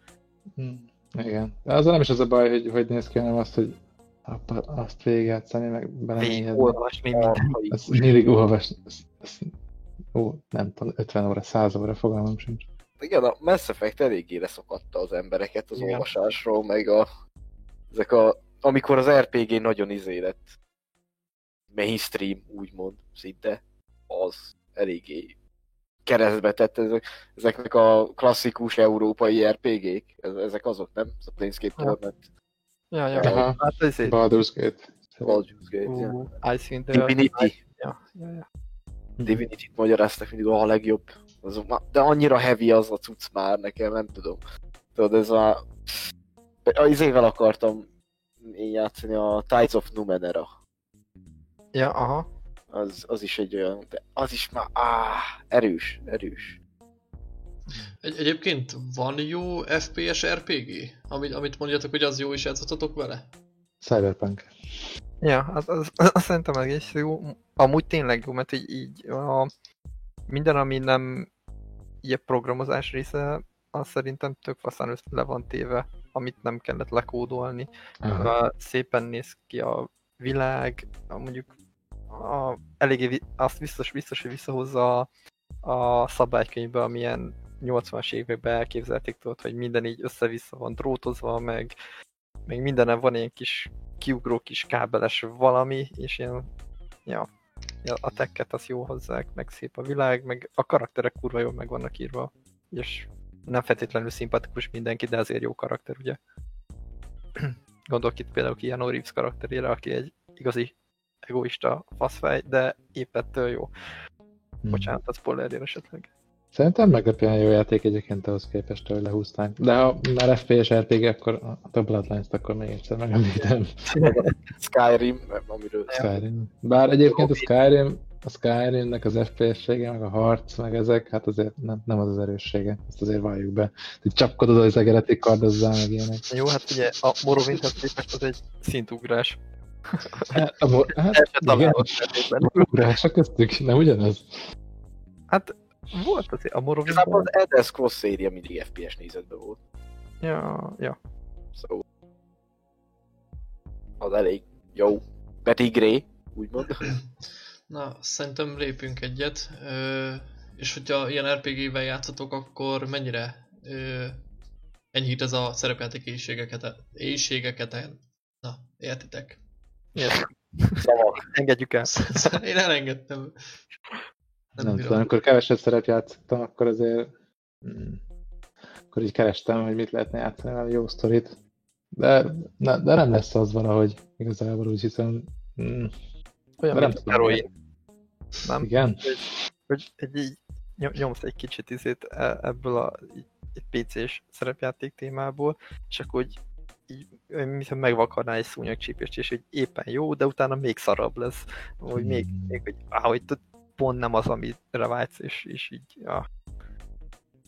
Igen. De azzal nem is az a baj, hogy, hogy néz ki, hanem azt, hogy azt végigjátszani, meg belemélyedni. Olvasni minden. Azt mindig olvasni. azt- azt- Ó, nem tudom, 50 óra, 100 óra, fogalmam sincs. Igen, a Mass Effect eléggé leszokadta az embereket az Igen. olvasásról, meg a, ezek a, amikor az RPG nagyon izé lett mainstream, úgymond, szinte, az eléggé keresztbe tett ezek, ezeknek a klasszikus európai RPG-k, ez, ezek azok, nem? Ez a Planescape. Torment, Ja, ja. Aha. Hát ez egy... Baldur's Gate. Baldur's Gate, ja. Ú, Icewind Dale. Divinity, Ja, ja, ja. Divinity-t magyaráztak mindig a legjobb. Az, de annyira heavy az a cucc már nekem, nem tudom. Tudod, ez a... Az évvel akartam én játszani a Tides of Numenera. Ja, aha. Az, az is egy olyan, de az is már, áh, erős, erős. Egy, egyébként van jó FPS RPG? Amit, amit mondjatok, hogy az jó, és játszottatok vele? Cyberpunk. Ja, az, az, az, az szerintem egész jó. Amúgy tényleg jó, mert így, így a, minden, ami nem ilyen programozás része, az szerintem tök faszán össze le van téve, amit nem kellett lekódolni. Aha. Uh, szépen néz ki a világ, a, mondjuk a, eléggé azt biztos, biztos, hogy visszahozza a, a szabálykönyvbe, amilyen 80-as években elképzelték tudod, hogy minden így össze-vissza van drótozva, meg, meg mindenem van ilyen kis kiugró kis kábeles valami, és ilyen, ja, ja, a tekket az jó hozzák, meg szép a világ, meg a karakterek kurva jól meg vannak írva, és nem feltétlenül szimpatikus mindenki, de azért jó karakter, ugye? Gondolok itt például Keanu Reeves karakterére, aki egy igazi egoista faszfej, de épp ettől jó. Hmm. Bocsánat, a spoilerért esetleg. Szerintem meglepően jó játék egyébként ahhoz képest, hogy lehúzták. De ha már FPS RPG, akkor a a Bloodlines-t akkor még egyszer megemlítem. Skyrim, amiről Skyrim. Bár egyébként a Skyrim, a Skyrimnek az FPS-sége, meg a harc, meg ezek, hát azért nem, nem az az erőssége, ezt azért valljuk be. Hogy csapkodod, hogy zegeretik kardozzál, meg ilyenek. Jó, hát ugye a Morrowindhez képest az egy szintugrás. Hát, a, hát se igen, feltétlenül. ugrások köztük, nem ugyanaz? Hát volt azért a Igazából Morrowind. az Elder Scrolls széria mindig FPS nézetben volt. Ja, ja. Szóval az elég jó. Betty Gray, úgymond. Na, szerintem lépünk egyet. Ö, és hogyha ilyen RPG-vel játszotok, akkor mennyire ö, enyhít ez a szerepjáték éjségeket? éjségeket Na, értitek? Yes. Szavak. Engedjük el. Én elengedtem. Nem, nem tudom, amikor keveset szerep játszottam, akkor azért mm, akkor így kerestem, hogy mit lehetne játszani valami jó sztorit. De, de, de nem lesz az valahogy, igazából úgy hiszem. Mm, Olyan, De nem mint tudom, heroin. Nem? igen? Hogy egy, így nyom- nyomsz egy kicsit izét e- ebből a PC-s szerepjáték témából, és akkor így, így mintha megvakarnál egy szúnyogcsípést, és hogy éppen jó, de utána még szarabb lesz, hogy még, még hogy, á, hogy pont nem az, amire vágysz, és, és így, ja.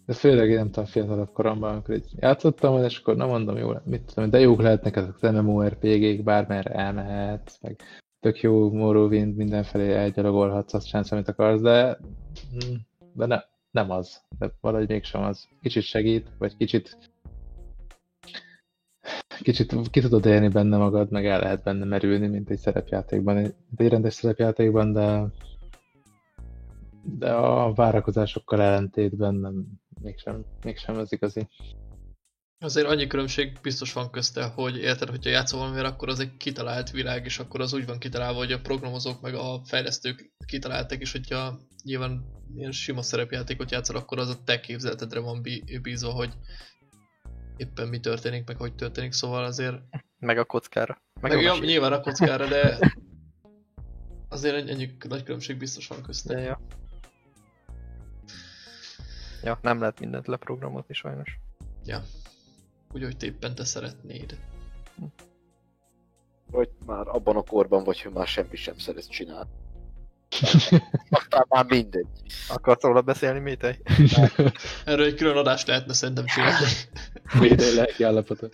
De főleg én nem tudom, fiatalabb koromban, amikor így játszottam, és akkor nem mondom, jó, mit tudom, de jók lehetnek ezek az MMORPG-k, bármerre elmehetsz, meg tök jó Morrowind, mindenfelé elgyalogolhatsz, azt sem amit akarsz, de, de ne, nem az. De valahogy mégsem az. Kicsit segít, vagy kicsit kicsit ki tudod élni benne magad, meg el lehet benne merülni, mint egy szerepjátékban, egy rendes szerepjátékban, de de a várakozásokkal ellentétben nem, mégsem, mégsem az igazi. Azért annyi különbség biztos van közte, hogy érted, hogyha játszol valamivel, akkor az egy kitalált világ, és akkor az úgy van kitalálva, hogy a programozók meg a fejlesztők kitalálták, és hogyha nyilván ilyen sima szerepjátékot játszol, akkor az a te képzeletedre van bízva, hogy éppen mi történik, meg hogy történik, szóval azért... Meg a kockára. Meg, meg a ja, nyilván a kockára, de azért egy ennyi nagy különbség biztos van közte. Ja, ja. Ja, nem lehet mindent leprogramozni sajnos. Ja. Úgy, hogy te éppen te szeretnéd. Vagy már abban a korban vagy, hogy már semmi sem szeretsz csinálni. Aztán már mindegy. Akarsz róla beszélni, Métej? Erről egy külön adást lehetne szerintem csinálni. Métej lelki állapota.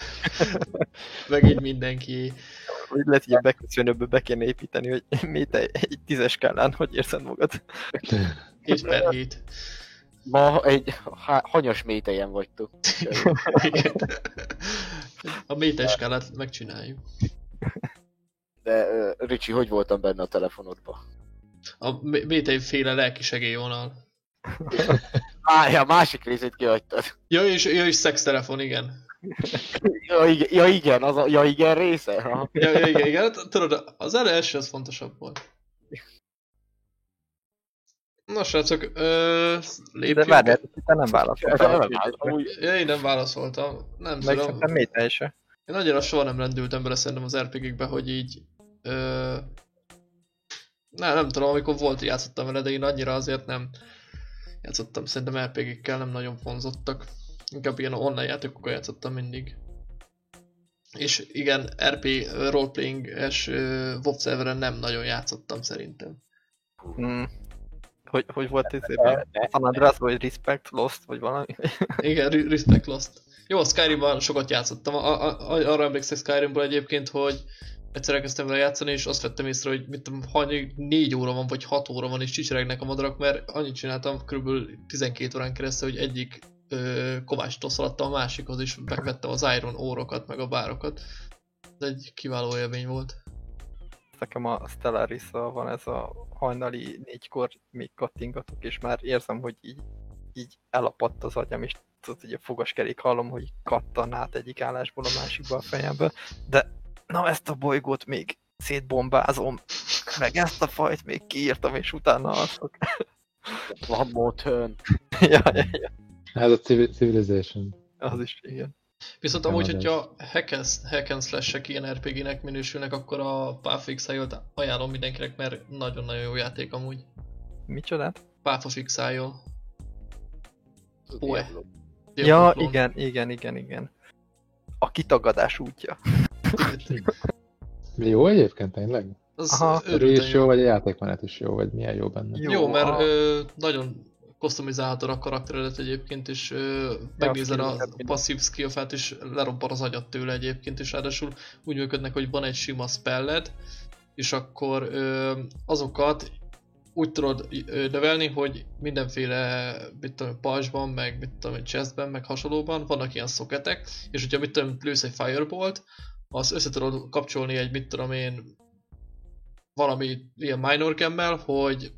Meg így mindenki. Úgy lehet, hogy a beköszönőből be kéne építeni, hogy Métej egy tízes skálán, hogy érzed magad? 7 per 7. Ma egy hanyas métejen vagytok. A métes skálát megcsináljuk. De uh, Ricsi, hogy voltam benne a telefonodban? A métei féle lelki segélyvonal. Á, ja, másik részét kihagytad. Ja, és, ja, és szextelefon, igen. Ja, igen, ja, igen, az a ja, igen része. Ha. Ja, ja, igen, igen, hát, tudod, az első az fontosabb volt. Na srácok, ö, lépjünk. De várj, te nem válaszoltál. Ja, én nem válaszoltam. Nem Meg tudom. Meg méter se. Én nagyon soha nem rendültem bele szerintem az RPG-kbe, hogy így... Ö, nem, nem tudom, amikor volt, játszottam vele, de én annyira azért nem játszottam. Szerintem RPG-kkel nem nagyon vonzottak. Inkább ilyen online játékokkal játszottam mindig. És igen, RP roleplaying-es WoW nem nagyon játszottam szerintem. Hmm. Hogy, hogy volt ez éppen? San Andreas, vagy Respect Lost, vagy valami? Igen, Respect Lost. Jó, Skyrimban sokat játszottam. A, a, arra emlékszek Skyrimból egyébként, hogy egyszer elkezdtem vele játszani, és azt vettem észre, hogy mit tudom, hany, 4 óra van, vagy 6 óra van, és csicseregnek a madarak, mert annyit csináltam kb. 12 órán keresztül, hogy egyik ö, kovástól szaladtam a másikhoz, és megvettem az Iron órokat, meg a bárokat. Ez egy kiváló élmény volt. Nekem a stellaris van ez a hajnali négykor még kattingatok, és már érzem, hogy így, így elapadt az agyam, és tudod, hogy a fogaskerék hallom, hogy kattan át egyik állásból a másikba a fejembe, de na ezt a bolygót még szétbombázom, meg ezt a fajt még kiírtam, és utána alszok. One more turn. ja, ja, ja. Ez a Civilization. Az is, igen. Viszont Nem amúgy, hogyha hack and slash-ek ilyen RPG-nek minősülnek, akkor a Path of Exile-t ajánlom mindenkinek, mert nagyon-nagyon jó játék amúgy. Micsodát? Path of Exile. Poe. Ja, igen, igen, igen, igen. A kitagadás útja. jó egyébként tényleg? Az Aha, is jó, vagy a játékmenet is jó, vagy milyen jó benne? Jó, jó mert ö, nagyon customizálhatod a karakteredet egyébként, és ö, megnézed a passzív skillfát, és lerobban az agyat tőle egyébként, és ráadásul úgy működnek, hogy van egy sima spelled, és akkor ö, azokat úgy tudod növelni, hogy mindenféle, mit tudom, pajzsban, meg mit tudom, chestben, meg hasonlóban vannak ilyen szoketek, és hogyha mit tudom, lősz egy firebolt, azt össze tudod kapcsolni egy, mit tudom én, valami ilyen minor gemmel, hogy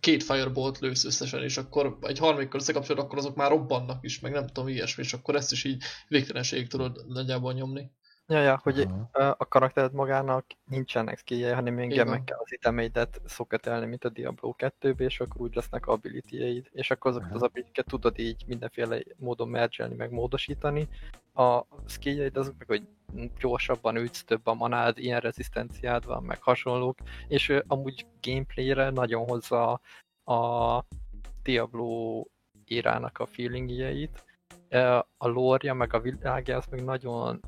két firebolt lősz összesen, és akkor egy harmadikkal összekapcsolod, akkor azok már robbannak is, meg nem tudom, ilyesmi, és akkor ezt is így végtelenségig tudod nagyjából nyomni. Ja, ja, hogy uh-huh. a karaktered magának nincsenek skilljei, hanem még meg kell az itemeidet szoketelni, mint a Diablo 2 és akkor úgy lesznek ability és akkor azokat uh-huh. az ability tudod így mindenféle módon mergelni, meg módosítani. A skilljeid azok meg, hogy gyorsabban ütsz, több a manád, ilyen rezisztenciád van, meg hasonlók, és amúgy gameplayre nagyon hozza a Diablo írának a feelingjeit, a lore meg a világja, az meg nagyon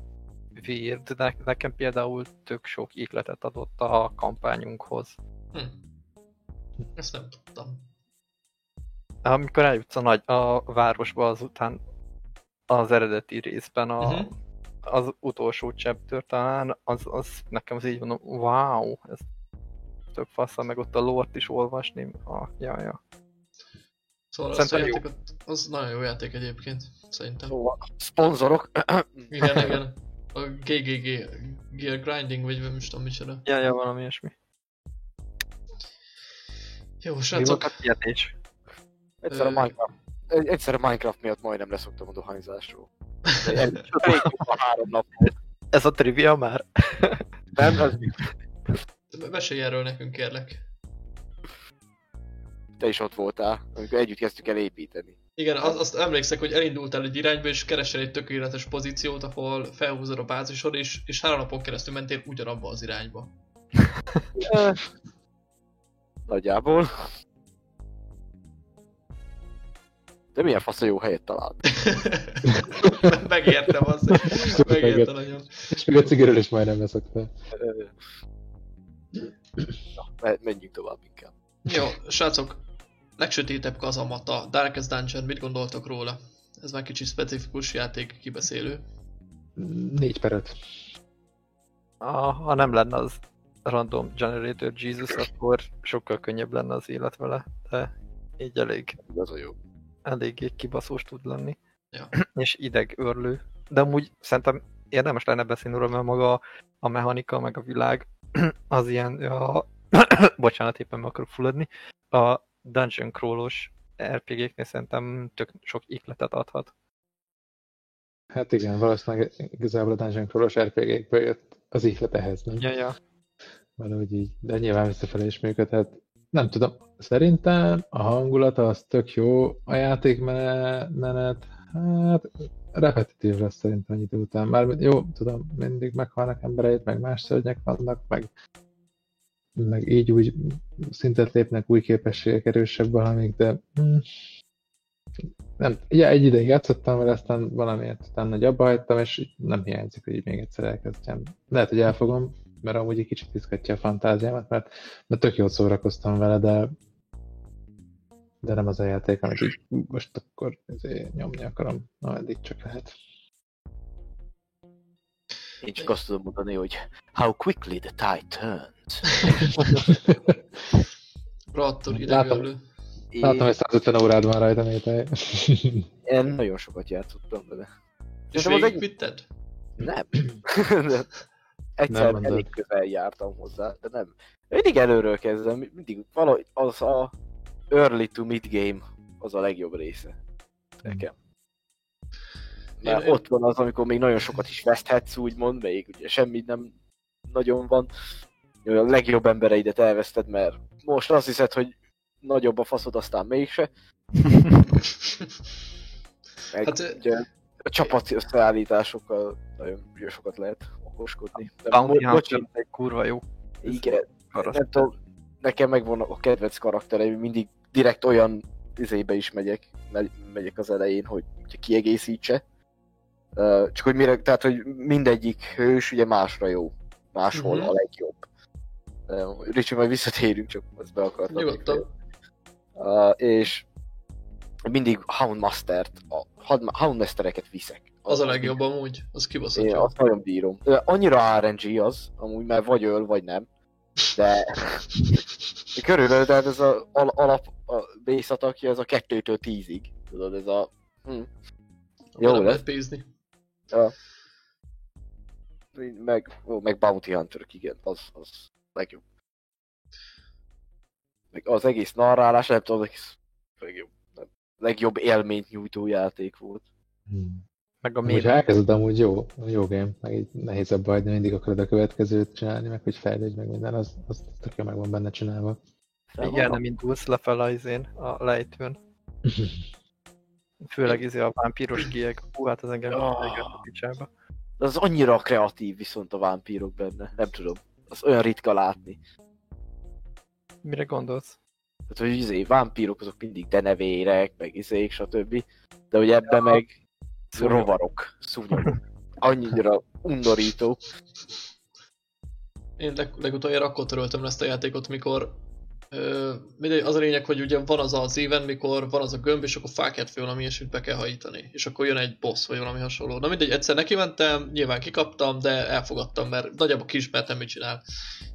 weird, de nekem például tök sok ikletet adott a kampányunkhoz. Hm. Ezt nem tudtam. Amikor eljutsz a, nagy, a városba azután az eredeti részben a, Mhm. az utolsó chapter talán, az, az nekem az így mondom, wow, ez tök faszal, meg ott a lort is olvasni. Ah, ja, ja. Szóval azt a játékot, az nagyon jó játék egyébként, szerintem. Szóval, szponzorok. Igen, igen. A GGG, Gear Grinding, vagy nem is tudom micsoda. Ja, ja, valami ilyesmi. Jó, Mi srácok, volt a kérdés? Egyszer a. Minecraft, egyszer a Minecraft miatt majdnem leszoktam a dohányzásról. A három nap. Ez a trivia már? Nem, az, mesélj erről nekünk, kérlek. te is ott voltál, amikor együtt kezdtük el építeni. Igen, az, azt emlékszek, hogy elindultál egy irányba, és keresel egy tökéletes pozíciót, ahol felhúzod a bázisod, és, és három napon keresztül mentél ugyanabba az irányba. Nagyjából. De milyen fasz a jó helyet talált. Megértem az, megértem nagyon. És még a cigiről is majdnem leszoktál. Na, me- menjünk tovább inkább. Jó, srácok, legsötétebb kazamata, Darkest Dungeon, mit gondoltok róla? Ez már kicsit specifikus játék kibeszélő. Négy per öt. Ha, ha nem lenne az random generator Jesus, akkor sokkal könnyebb lenne az élet vele, de így elég, Ez a jó. Eléggé kibaszós tud lenni. Ja. És ideg örlő. De amúgy szerintem érdemes lenne beszélni róla, mert maga a mechanika, meg a világ az ilyen, a... bocsánat, éppen meg akarok fulladni, a dungeon crawlos RPG-knél szerintem tök sok ikletet adhat. Hát igen, valószínűleg igazából a Dungeon Crawlos RPG-kből jött az ihlet ehhez, nem? Ja, ja. Valahogy így, de nyilván visszafelé is működhet. Nem tudom, szerintem a hangulata az tök jó, a játékmenet, hát repetitív lesz szerintem egy idő után. Már jó, tudom, mindig meghalnak embereit, meg más szörnyek vannak, meg, meg így úgy szintet lépnek új képességek erősebb valamik, de hm, nem, ugye egy ideig játszottam vele, aztán valamiért utána nagy abba hagytam, és nem hiányzik, hogy még egyszer elkezdjem. Lehet, hogy elfogom, mert amúgy egy kicsit izgatja a fantáziámat, mert, mert tök jól szórakoztam vele, de de nem az a játék, amit így most akkor ezért nyomni akarom, ameddig csak lehet. Én csak azt tudom mondani, hogy How quickly the tide turns. Rattor Látom. idegörlő. Látom, hogy 150 órád van rajta, Métai. Én nagyon sokat játszottam vele. És az egy- végigvitted? Nem. De Egyszer mondod. elég közel jártam hozzá, de nem. Mindig előről kezdem, mindig valahogy az a early to mid game az a legjobb része. Nekem. Mert Én- én- ott van az, amikor még nagyon sokat is veszthetsz, úgymond, még ugye semmi nem nagyon van. A legjobb embereidet elveszted, mert most azt hiszed, hogy nagyobb a faszod, aztán mégse. Meg Hát, ugye, a csapat összeállításokkal nagyon sokat lehet okoskodni. De Bounty Hunter egy kurva jó. igen, Paraszt. nem tudom, nekem megvan a kedvenc karaktereim, mindig direkt olyan izébe is megyek, megy, megyek az elején, hogy kiegészítse. Uh, csak hogy mire, tehát hogy mindegyik hős ugye másra jó, máshol Mhm. a legjobb. Uh, Ricsi, majd visszatérünk, csak ezt be akartam. Nyugodtan. Uh, és mindig Houndmastert, a Hound- Houndmastereket viszek. Az a legjobb amúgy, az kibaszott Én azt nagyon bírom. Annyira RNG az, amúgy mert vagy öl, vagy nem. De körülbelül, tehát ez az al alap a base attackja, ez a 2-től 10-ig. Tudod, ez a... Hm. Jó, nem lehet pénzni. Meg, ó, meg Bounty hunter igen, az, az legjobb. Meg az egész narrálás, nem tudom, az egész legjobb, legjobb élményt nyújtó játék volt. Hmm. Meg a mély. elkezded, amúgy jó, jó game, meg így nehéz abba hagyni, mindig akarod a következőt csinálni, meg hogy fejlődj, meg minden, az, az tök jó meg van benne csinálva. Igen, nem indulsz lefelé az izén, a lejtőn. Főleg izé a vámpíros kieg. Hú, hát az engem oh. a picsába. De az annyira kreatív viszont a vámpírok benne, nem tudom. Az olyan ritka látni. Mire gondolsz? Tehát, hogy izé, vámpírok azok mindig denevérek, meg izék, stb. De hogy ebben meg rovarok, szúnyogok. Annyira undorító. Én leg, legutoljára akkor töröltem le ezt a játékot, mikor mindegy, az a lényeg, hogy ugye van az az éven, mikor van az a gömb, és akkor fákját vagy valami ilyesmit be kell hajítani. És akkor jön egy boss, vagy valami hasonló. Na mindegy, egyszer neki mentem, nyilván kikaptam, de elfogadtam, mert nagyjából kiismertem, mit csinál.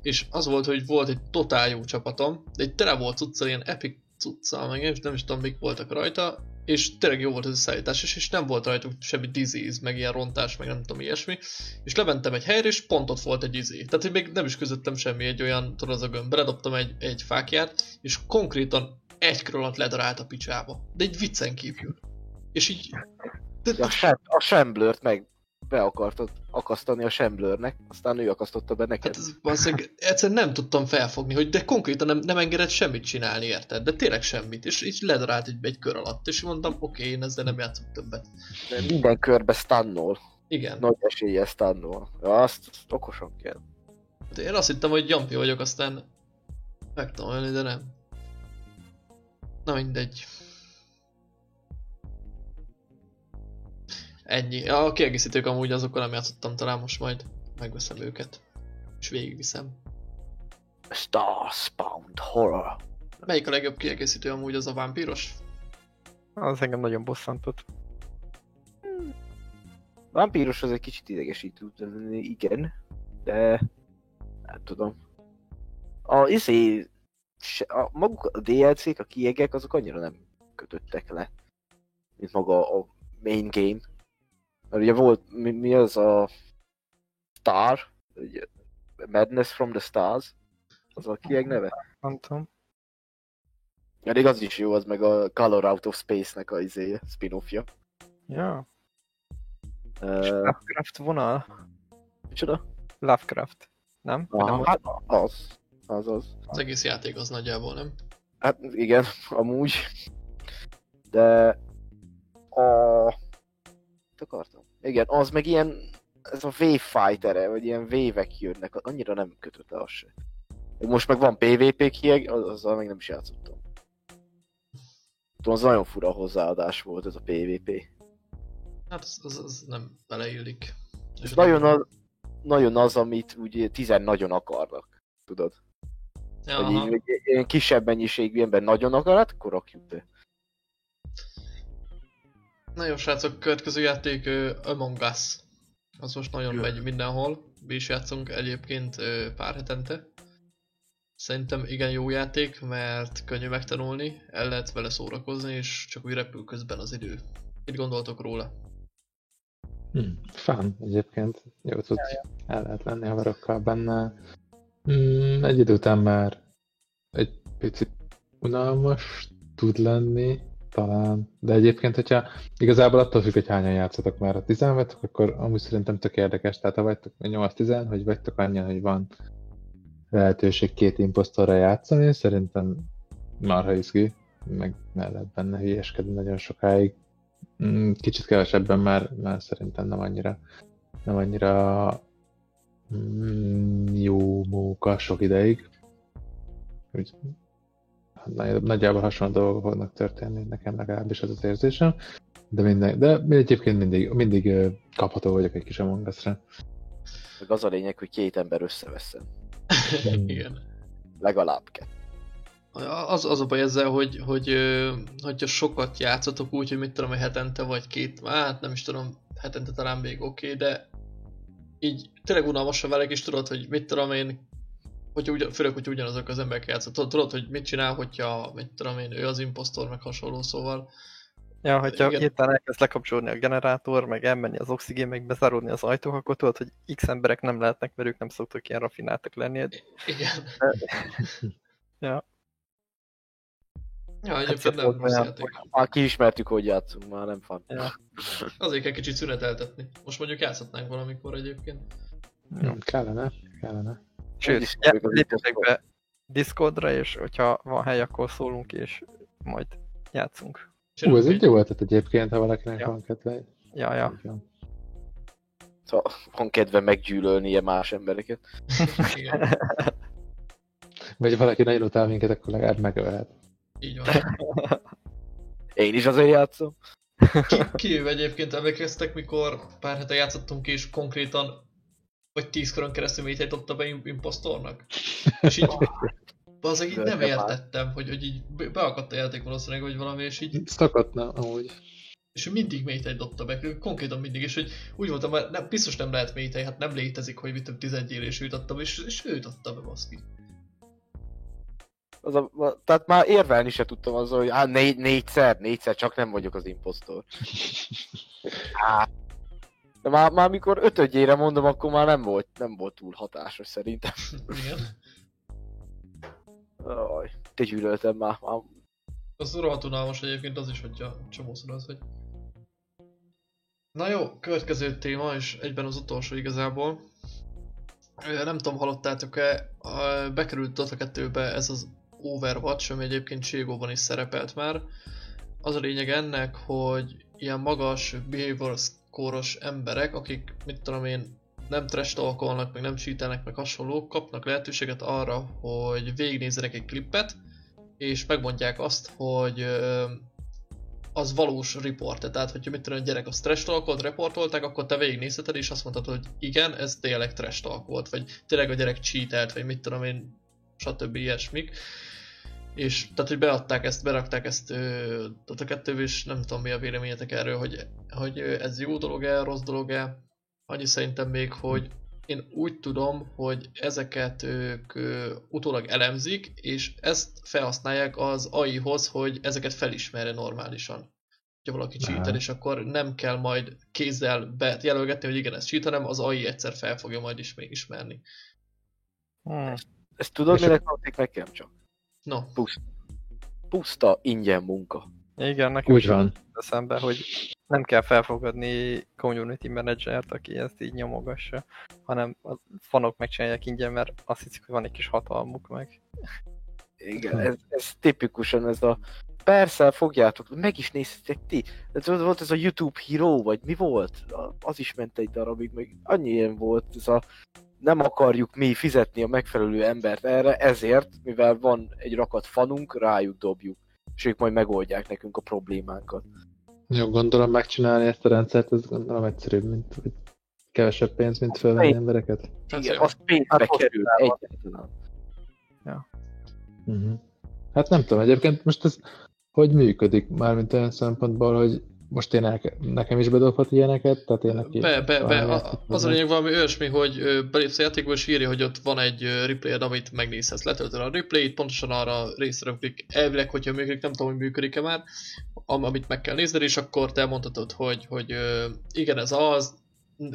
És az volt, hogy volt egy totál jó csapatom, de egy tele volt cuccal, ilyen epic cuccal, meg nem, nem is tudom, mik voltak rajta, és tényleg jó volt ez a szállítás, és, és nem volt rajtuk semmi disease, meg ilyen rontás, meg nem tudom, ilyesmi. És lementem egy helyre, és pont ott volt egy izé. Tehát, még nem is közöttem semmi, egy olyan, tudod, az a gömb. Beledobtam egy, egy fákját, és konkrétan egy kör ledarált a picsába. De egy viccen kívül. És így... De, A, sem, a Shamblert meg be akartad akasztani a Shamblernek, aztán ő akasztotta be neked. Hát ez valószínűleg egyszerűen nem tudtam felfogni, hogy de konkrétan nem, nem engedett semmit csinálni, érted? De tényleg semmit, és így ledarált egy, egy kör alatt, és mondtam, oké, okay, én ezzel nem játszok többet. De minden körbe stunnol. Igen. Nagy esélye stunnol. Ja, azt, azt okosan kell. De én azt hittem, hogy Jampi vagyok, aztán meg tudom de nem. Na mindegy. Ennyi. A kiegészítők amúgy azokkal nem játszottam, talán most majd megveszem őket. És végigviszem. Starspawned Horror. Melyik a legjobb kiegészítő amúgy az a vámpíros? Az engem nagyon bosszantott. Vampírus az egy kicsit idegesítő, tud lenni, igen, de nem tudom. A izé, a, maguk a DLC-k, a kiegek, azok annyira nem kötöttek le, mint maga a main game. Mert ugye volt, mi, mi az a Star, ugye, Madness from the Stars, az a kieg neve? Nem tudom. Elég az is jó, az meg a Color Out of Space-nek a izé, spin-offja. Ja. Uh, Lovecraft vonal? micsoda? Lovecraft. Nem? Nem Aha, volt? hát az. Az az. Az egész játék az nagyjából, nem? Hát igen, amúgy. De a... Mit akartam? Igen, az meg ilyen, ez a wave fighter vagy ilyen vévek jönnek, annyira nem kötött le az se. Most meg van PvP kieg, az- azzal meg nem is játszottam. Tudom, az nagyon fura hozzáadás volt ez a PvP. Hát az, az, az nem beleillik. És nagyon az, nagyon az, amit úgy tizen nagyon akarnak. Tudod? Ja, Hogy így, ilyen kisebb mennyiségű ember nagyon akar, hát akkor rakjuk be. Na jó srácok, következő játék ö, Among Us. Az most nagyon Jó. megy mindenhol. Mi is játszunk egyébként ö, pár hetente. Szerintem igen jó játék, mert könnyű megtanulni, el lehet vele szórakozni, és csak úgy repül közben az idő. Mit gondoltok róla? Hm, fán egyébként. Jó tud, el lehet lenni haverokkal benne. Mm, egy idő után már egy picit unalmas tud lenni, talán. De egyébként, hogyha igazából attól függ, hogy hányan játszatok már. Ha 10 vagytok, akkor amúgy szerintem tök érdekes. Tehát ha vagytok 8-10, hogy vagytok annyian, hogy van lehetőség két imposztorra játszani, szerintem marha izgi, meg ne lehet benne hülyeskedni nagyon sokáig. Mm, Kicsit kevesebben már, már szerintem nem annyira nem annyira mm, jó móka sok ideig. Nagyjából hasonló dolgok fognak történni, nekem legalábbis az az érzésem. De, minden, de egyébként mindig, mindig kapható vagyok egy kis Among Us-ra. Meg az a lényeg, hogy két ember összeveszem. igen. Legalább kell. Az, az a baj ezzel, hogy, hogy hogyha sokat játszotok úgy, hogy mit tudom, hogy hetente vagy két, hát nem is tudom, hetente talán még oké, okay, de így tényleg unalmas a velek, és tudod, hogy mit tudom én, hogyha ugyan, főleg, hogy ugyanazok az emberek játszott, tudod, hogy mit csinál, hogyha, mit tudom én, ő az impostor, meg hasonló, szóval Ja, hogyha Igen. hirtelen elkezd lekapcsolni a generátor, meg elmenni az oxigén, meg bezáródni az ajtók, akkor tudod, hogy x emberek nem lehetnek, mert ők nem szoktak ilyen rafináltak lenni. igen. Ja. Ja, egyébként Egyszer nem rossz olyan, játék. Már kiismertük, hogy játszunk, már nem fan. Ja. Azért kell kicsit szüneteltetni. Most mondjuk játszhatnánk valamikor egyébként. Jó. Kellene, kellene. Sőt, lépjetek be Discordra, és hogyha van hely, akkor szólunk, és majd játszunk. Ú, ez egy jó ötlet egyébként, ha valakinek Ja. van kedve. Ja, ja. Van. Szóval van kedve meggyűlölnie más embereket. Vagy valaki nagyon utál minket, akkor legalább megölhet. így van. Én is azért játszom. Ki, kivéve egyébként emlékeztek, mikor pár hete játszottunk és konkrétan vagy tíz körön keresztül mélyt dobta be im- impostornak? És így Az így nem értettem, hogy, hogy így be- beakadt a játék valószínűleg, vagy valami, és így Szakadna amúgy. és még mindig mélytej dobta be, konkrétan mindig, és hogy úgy voltam, hogy nem, biztos nem lehet mélytej, hát nem létezik, hogy mit tudom, 11 élés őt adta be, és, és őt adta be, baszki. Az a, a, tehát már érvelni se tudtam azzal, hogy á, négy, négyszer, négyszer, csak nem vagyok az impostor. Á. De már, már mikor ötödjére mondom, akkor már nem volt, nem volt túl hatásos szerintem. Igen. Aj, te gyűlöltem már, már Az rohadt unalmas egyébként az is, hogyha csomószor az, hogy... Na jó, következő téma, és egyben az utolsó igazából. Nem tudom, hallottátok-e, bekerült Dota 2-be ez az Overwatch, ami egyébként Cségóban is szerepelt már. Az a lényeg ennek, hogy ilyen magas behavior score-os emberek, akik, mit tudom én, nem trash talkolnak, meg nem cheatelnek, meg hasonlók, kapnak lehetőséget arra, hogy végignézzenek egy klippet, és megmondják azt, hogy az valós report, tehát hogyha mit tudom, a gyerek az trash talkolt, reportolták, akkor te végignézheted és azt mondtad, hogy igen, ez tényleg trash talk volt, vagy tényleg a gyerek cheatelt, vagy mit tudom én, stb. ilyesmik. És tehát, hogy beadták ezt, berakták ezt Dota 2 és nem tudom mi a véleményetek erről, hogy, hogy ez jó dolog-e, rossz dolog-e. Annyi szerintem még, hogy én úgy tudom, hogy ezeket ők utólag elemzik, és ezt felhasználják az AI-hoz, hogy ezeket felismerje normálisan. Ha valaki cheater, és akkor nem kell majd kézzel bejelölgetni, hogy igen, ez cheat, hanem az AI egyszer fel fogja majd ismer- ismerni. Hmm. Ezt tudod, És mire kapték nekem csak? No, Puszta. Puszta ingyen munka. Igen, nekem Úgy van. eszembe, hogy nem kell felfogadni community managert, aki ezt így nyomogassa, hanem a fanok megcsinálják ingyen, mert azt hiszik, hogy van egy kis hatalmuk meg. Igen, ez, ez tipikusan ez a Persze, fogjátok, meg is néztétek ti. Ez volt- ez a YouTube Hero, vagy mi volt? Az is ment egy darabig, meg annyi ilyen volt, ez a nem akarjuk mi fizetni a megfelelő embert erre, ezért, mivel van egy rakat fanunk, rájuk dobjuk. És ők majd megoldják nekünk a problémánkat. Jó, gondolom megcsinálni ezt a rendszert, ez gondolom egyszerűbb, mint hogy kevesebb pénz, mint fölvenni Pénz. embereket. Igen, az pénzbe Hát kerül egyáltalán. Uh-huh. Hát nem tudom, egyébként most ez hogy működik, mármint olyan szempontból, hogy most én elke, nekem is bedobhat ilyeneket, tehát én neki... Be, be, be, a, az a lényeg valami olyasmi, hogy belépsz a játékba és írja, hogy ott van egy replay amit megnézhetsz. Letöltöd a replayt, pontosan arra részre klik. Elvileg, hogyha működik, nem tudom, hogy működik-e már, am, amit meg kell nézned, és akkor te mondhatod, hogy, hogy igen, ez az,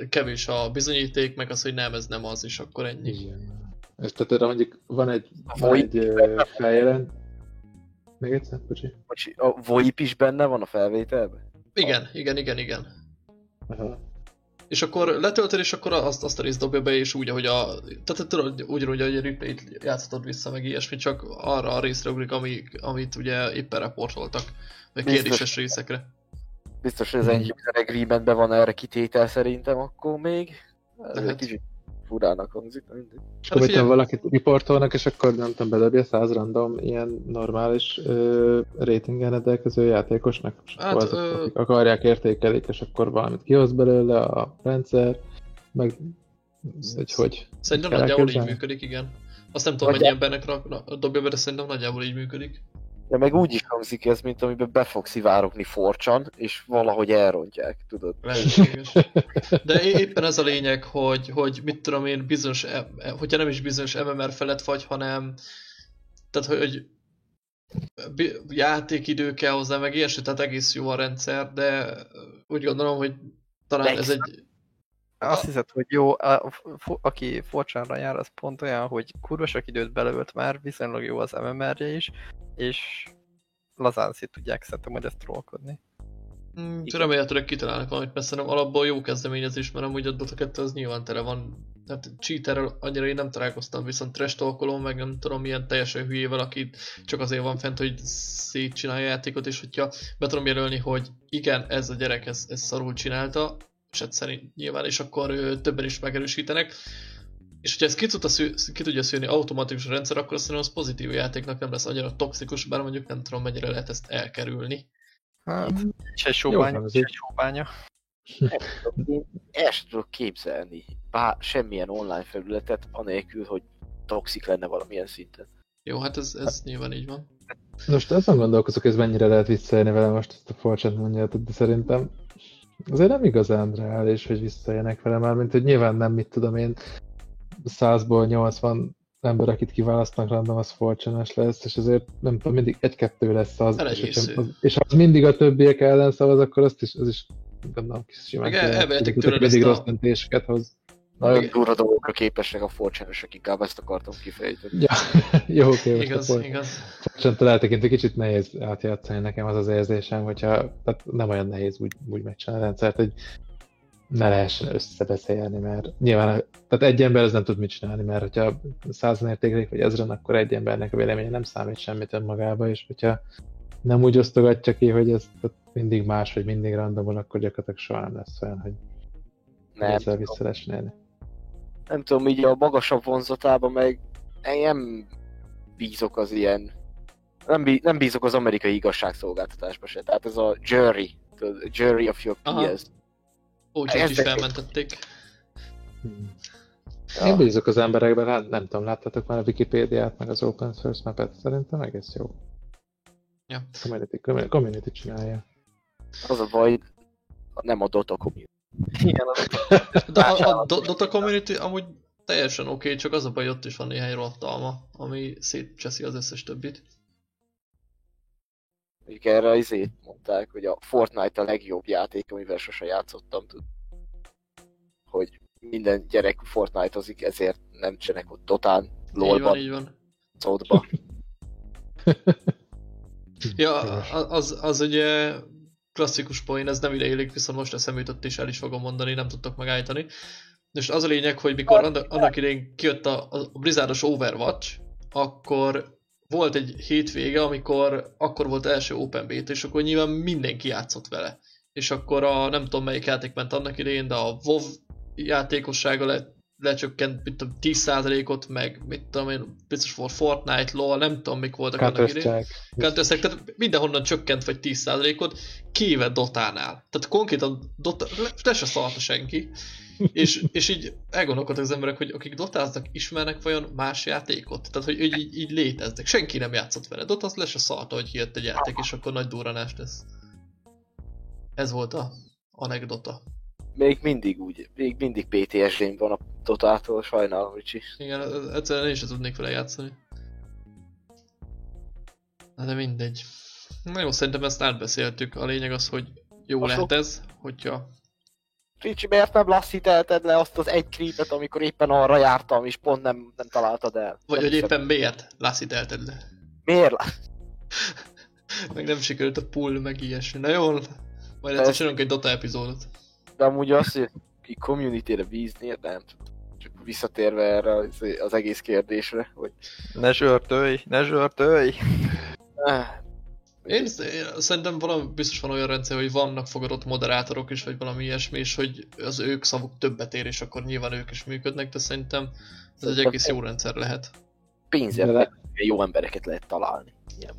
kevés a bizonyíték, meg az, hogy nem, ez nem az, és akkor ennyi. Igen. És tehát erre mondjuk van egy, van egy feljelent... Még egyszer, bocsi? Bocsi, a VoIP is benne van a felvételben? Igen, igen, igen, igen. Aha. És akkor letöltöd, és akkor azt, azt a részt dobja be, és úgy, ahogy a... Tehát tudod, ugyanúgy, hogy a replayt játszhatod vissza, meg ilyesmi, csak arra a részre ugrik, ami, amit ugye éppen reportoltak, vagy Biztos. kérdéses részekre. Biztos, hogy ez egy user agreementben van erre kitétel szerintem akkor még. Ez egy kicsit furának hangzik, de mindegy. És Hát akkor figyelj- hogyha valakit riportolnak, és akkor nem tudom, bedobja száz random ilyen normális ö, ratingen rendelkező játékosnak, és Hát, akkor azok, ö- akik akarják, értékelik, és akkor valamit kihoz belőle a rendszer, meg hogy hogy. Szerintem nagyjából így működik, igen. Azt nem tudom, mennyi embernek dobja be, de szerintem nagyjából így működik. De meg úgy is hangzik ez, mint amiben be fog szivárogni forcsan, és valahogy elrontják, tudod? Lehetséges. De éppen ez a lényeg, hogy, hogy mit tudom én, bizonyos, e- e- hogyha nem is bizonyos MMR felett vagy, hanem tehát, hogy, játékidő kell hozzá, meg ilyesmi, tehát egész jó a rendszer, de úgy gondolom, hogy talán ez egy... Azt hiszed, hogy jó, a, fo- aki forcsánra jár, az pont olyan, hogy kurva sok időt belölt már, viszonylag jó az MMR-je is, és lazán szét tudják szerintem majd ezt trollkodni. Mm, Igen. remélhetőleg kitalálnak valamit, mert szerintem alapból jó kezdeményezés, mert amúgy a Dota 2 az nyilván tele van. Tehát cheaterrel annyira én nem találkoztam, viszont trash talkolom, meg nem tudom milyen teljesen hülyével, aki csak azért van fent, hogy szétcsinálja a játékot, és hogyha be tudom jelölni, hogy igen, ez a gyerek, ez, ez szarul csinálta, eset szerint nyilván, és akkor ö, többen is megerősítenek. És hogyha ezt ki, tudta szű, ki tudja szűrni automatikus a rendszer, akkor azt szerintem az pozitív játéknak nem lesz annyira toxikus, bár mondjuk nem tudom mennyire lehet ezt elkerülni. Hát, Jó sóbánya, hangzik. egy sóbánya. El sem tudok képzelni bár semmilyen online felületet, anélkül, hogy toxik lenne valamilyen szinten. Jó, hát ez, ez nyilván így van. Most azon gondolkozok, ez mennyire lehet visszaélni vele most ezt a forcsát mondjátok, de szerintem azért nem igazán reális, hogy visszaélnek vele már, mint hogy nyilván nem, mit tudom én, 100-ból 80 ember, akit kiválasztanak random, az forcsanas lesz, és azért nem tudom, mindig egy-kettő lesz az, és, az, és ha az mindig a többiek ellen szavaz, akkor azt is, az is gondolom kis simán. Meg elvehetik tőled mindig ezt a- rossz döntéseket hoz. Nagyon Igen. durva dolgokra képesek a forcsánosok, inkább ezt akartam kifejteni. Ja, jó, oké, most Igaz, akkor igaz. Forcsantól eltekintve kicsit nehéz átjátszani nekem az az érzésem, hogyha, tehát nem olyan nehéz úgy, úgy megcsinálni a rendszert, hogy ne lehessen összebeszélni, mert nyilván, tehát egy ember ez nem tud mit csinálni, mert hogyha százan értékelik, vagy ezren, akkor egy embernek a véleménye nem számít semmit önmagába, és hogyha nem úgy osztogatja ki, hogy ez mindig más, vagy mindig randomol, akkor gyakorlatilag soha nem lesz olyan, hogy Nem, ezzel vissza lehessen élni. Nem tudom, így a magasabb vonzatában meg én nem bízok az ilyen nem, bí, nem bízok az amerikai igazságszolgáltatásba se. Tehát ez a jury, a jury of your peers. Úgy, hogy is Ezek- felmentették. Hmm. Ja. Én bízok az emberekben, hát nem tudom, láttatok már a Wikipédiát, meg az Open Source Map-et, szerintem egész jó. Ja. Community, community, community csinálja. Az a baj, nem a Dota community. Igen, az De a, a Do- Dota Community amúgy teljesen oké, okay, csak az a baj, ott is van néhány rohadt alma, ami szétcseszi az összes többit. Mondjuk erre izét mondták, hogy a Fortnite a legjobb játék, amivel sose játszottam. Tud. Hogy minden gyerek Fortnite-ozik, ezért nem csenek ott Dotán, Így van, LOL-ban, így van. Zodba. Ja, az, az ugye klasszikus poén, ez nem ide illik, viszont most eszembe jutott és el is fogom mondani, nem tudtok megállítani. Most az a lényeg, hogy mikor annak, idején kijött a, a Blizzardos Overwatch, akkor volt egy hétvége, amikor akkor volt első Open Beta, és akkor nyilván mindenki játszott vele. És akkor a nem tudom melyik játék ment annak idején, de a WoW játékossága le, lecsökkent mit tudom, 10%-ot, meg mit tudom én, biztos volt Fortnite, LoL, nem tudom mik voltak annak idején. Counter-Strike. counter tehát mindenhonnan csökkent vagy 10%-ot, kivéve Dotánál. Tehát konkrétan Dota, le, se szalta senki. És, és így elgondolkodtak az emberek, hogy akik dotáznak, ismernek vajon más játékot? Tehát, hogy így, így, így léteznek. Senki nem játszott vele. Dota az le se szalta, hogy kijött egy játék, és akkor nagy durranás lesz. Ez volt a anekdota. Még mindig úgy, még mindig PTSD-m van a Dotától, sajnálom, Ricsi. Igen, egyszerűen én is tudnék vele játszani. Na de mindegy. Na jó, szerintem ezt átbeszéltük. A lényeg az, hogy jó Most lehet ez, hogyha... Ricsi, miért nem lasszítelted le azt az egy creepet, amikor éppen arra jártam, és pont nem, nem találtad el? Vagy Nem hogy éppen miért lászítelted le. Miért? Meg nem sikerült a pull, meg ilyesmi. Na jó, majd egyszer csinálunk egy Dota epizódot. De amúgy az, hogy community-re bízni, nem tudom. Visszatérve erre az, az egész kérdésre, hogy Ne zsörtölj, ne zsörtölj! eh, Én, én szerintem valami biztos van olyan rendszer, hogy vannak fogadott moderátorok is, vagy valami ilyesmi, és hogy az ők szavuk többet ér, és akkor nyilván ők is működnek, de szerintem ez egy egész jó rendszer lehet. le- jó embereket lehet találni. Ilyen.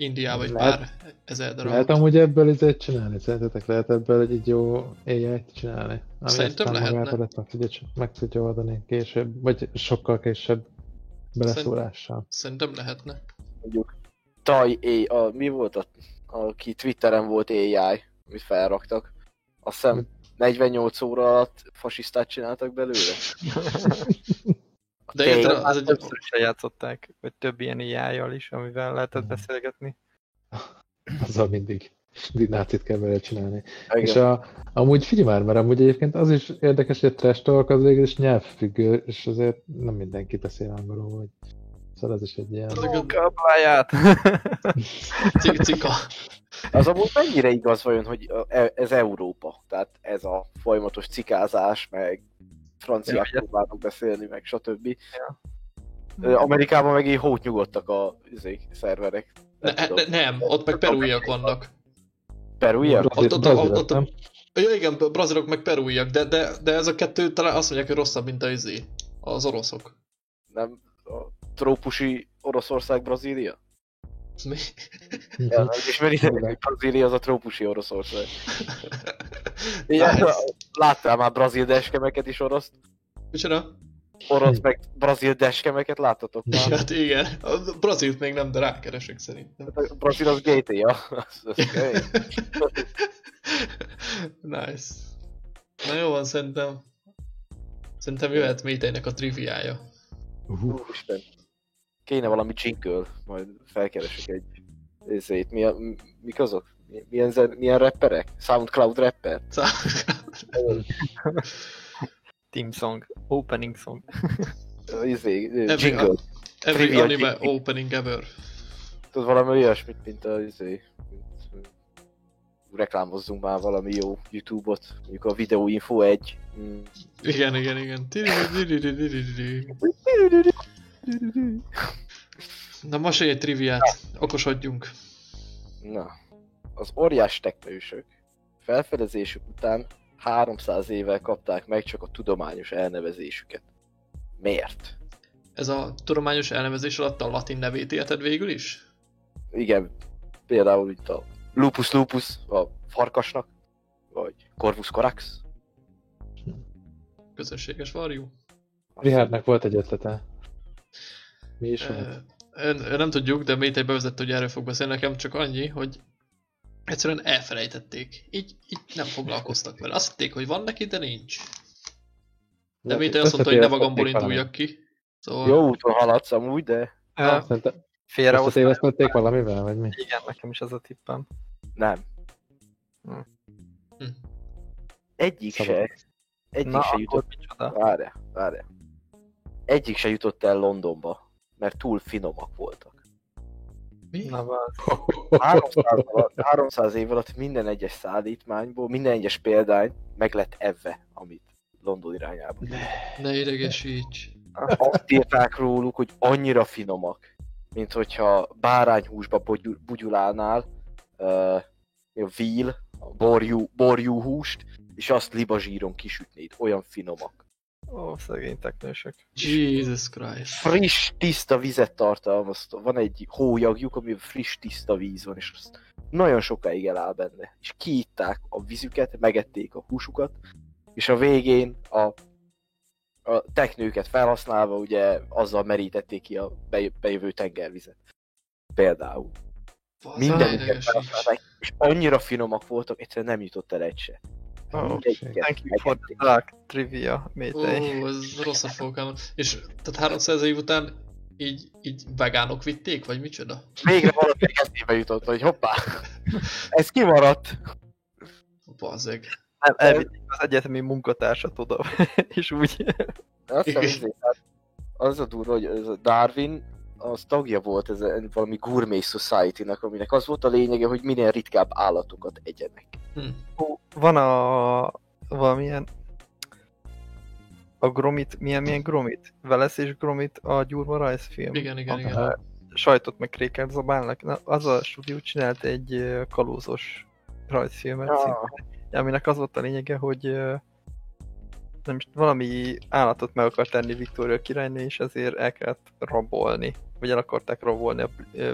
Indiában egy Lehet- pár ezer darab. Lehet amúgy ebből izét csinálni? Szerintetek lehet ebből egy, egy jó AI-t csinálni? Ami Szerintem lehetne. ezt meg tudja, meg tudja oldani később, vagy sokkal később beleszólással. Szerintem lehetne. Mondjuk Taj A, a, mi volt a, aki Twitteren volt AI, amit felraktak. Azt hiszem 48 óra alatt fasisztát csináltak belőle. De érted, az egy... Többször is lejátszották, vagy több ilyen ai is, amivel lehetett beszélgetni. Azzal mindig, mindig nácit kell vele csinálni. Igen. És a, amúgy figyelj már, mert amúgy egyébként az is érdekes, hogy a trash talk az végül is nyelvfüggő, és azért nem mindenki beszél angolul, vagy szóval ez is egy ilyen... Ezek a Kabláját! cik- cika. Az amúgy mennyire igaz vajon, hogy e- ez Európa? Tehát ez a folyamatos cikázás, meg franciák Ja, próbálnak beszélni, meg stb. Ö, Amerikában meg így hót nyugodtak a izék, szerverek. Ne, Nem ne, tudom. nem, ott meg perúiak vannak. Perúiak? Brazil- ott- ott- brazilok, ott- nem? Ja igen, brazilok meg perúiak, de, de, de ez a kettő talán azt mondják, hogy rosszabb, mint a izé. Az oroszok. Nem a trópusi Oroszország, Brazília? Mi? Mhm. Ja, nem ismeritek, hogy Brazília az a trópusi Oroszország. Nice. Láttál már brazil deskemeket is orosz? Micsoda? orosz meg brazil deskemeket láttatok már? Hát igen, a Brazilt még nem, de rákeresek szerintem. A brazil az GTA. Az, nice. Na jó van, szerintem. Szerintem jöhet Méteinek a triviája. Úristen. Kéne valami jingle, majd felkeresek egy ezért. Mi a, mik azok? Mi- Milyen, zen, milyen rapperek? Soundcloud rapper? Team song, opening song. Izé, Every, jingle. every Trivia anime jingle. opening ever. Tudod, valami olyasmit, mint a izé, mint, reklámozzunk már valami jó Youtube-ot, mondjuk a videóinfo 1. Mm. Igen, igen, igen. Na most egy triviát, okosodjunk. Na, az óriás teknősök felfedezésük után 300 évvel kapták meg csak a tudományos elnevezésüket. Miért? Ez a tudományos elnevezés alatt a latin nevét érted végül is? Igen, például itt a lupus lupus a farkasnak, vagy corvus corax. Közösséges varjú. Richardnak volt egy ötlete. Mi is volt? Ö, ö, Nem tudjuk, de Métei bevezette, hogy erről fog beszélni nekem, csak annyi, hogy egyszerűen elfelejtették. Így, így nem foglalkoztak vele. Azt hitték, hogy van neki, de nincs. De Métei azt mondta, hogy ne magamból induljak ki. Szóval... Jó úton haladsz amúgy, de valamit. Szerintem összetévesztették valamivel, vagy mi? Igen, nekem is az a tippem. nem. Hm. Egyik Szabad. se, egyik Na, se jutott, várja, várja. Egyik se jutott el Londonba, mert túl finomak voltak. Mi? Na, várj. 300, alatt, 300 év alatt minden egyes szállítmányból, minden egyes példány meg lett evve, amit London irányába. Ne idegesíts. Azt írták róluk, hogy annyira finomak, mint hogyha bárányhúsba bugyul, bugyulálnál uh, a veal, a borjú, borjú húst, és azt libazsíron kisütnéd. Olyan finomak. Ó, szegény teknősök. Jesus Christ. Friss, tiszta vizet tartalmazta. Van egy hólyagjuk, ami friss, tiszta víz van, és azt nagyon sokáig eláll benne. És kiitták a vízüket, megették a húsukat, és a végén a, a teknőket felhasználva ugye azzal merítették ki a bej- bejövő tengervizet. Például. Mindenüket és annyira finomak voltak, egyszerűen nem jutott el egy se. Oh, thank you for the dark trivia, Ó, Métei. ez rosszat fogok elmondani. És tehát 300 év után így, így vegánok vitték, vagy micsoda? Végre valaki eszébe jutott, hogy hoppá, ez kimaradt. Bazzeg. Nem, elvitték az egyetemi munkatársat oda, és úgy... Azt hiszem, hát az a durva, hogy ez a Darwin az tagja volt ez valami gourmet society-nak, aminek az volt a lényege, hogy minél ritkább állatokat egyenek. Hm. Ó, Van a... valamilyen... A Gromit, milyen, milyen Gromit? Velesz és Gromit a Gyurma rajzfilm. Igen, igen, A- igen. a Sajtot meg krékert zabálnak. Na, az a stúdió csinált egy kalózos rajzfilmet, Ja. szintén, aminek az volt a lényege, hogy nem is, valami állatot meg akart tenni Victoria királynő, és ezért el kellett rabolni. Vagy el akarták rabolni a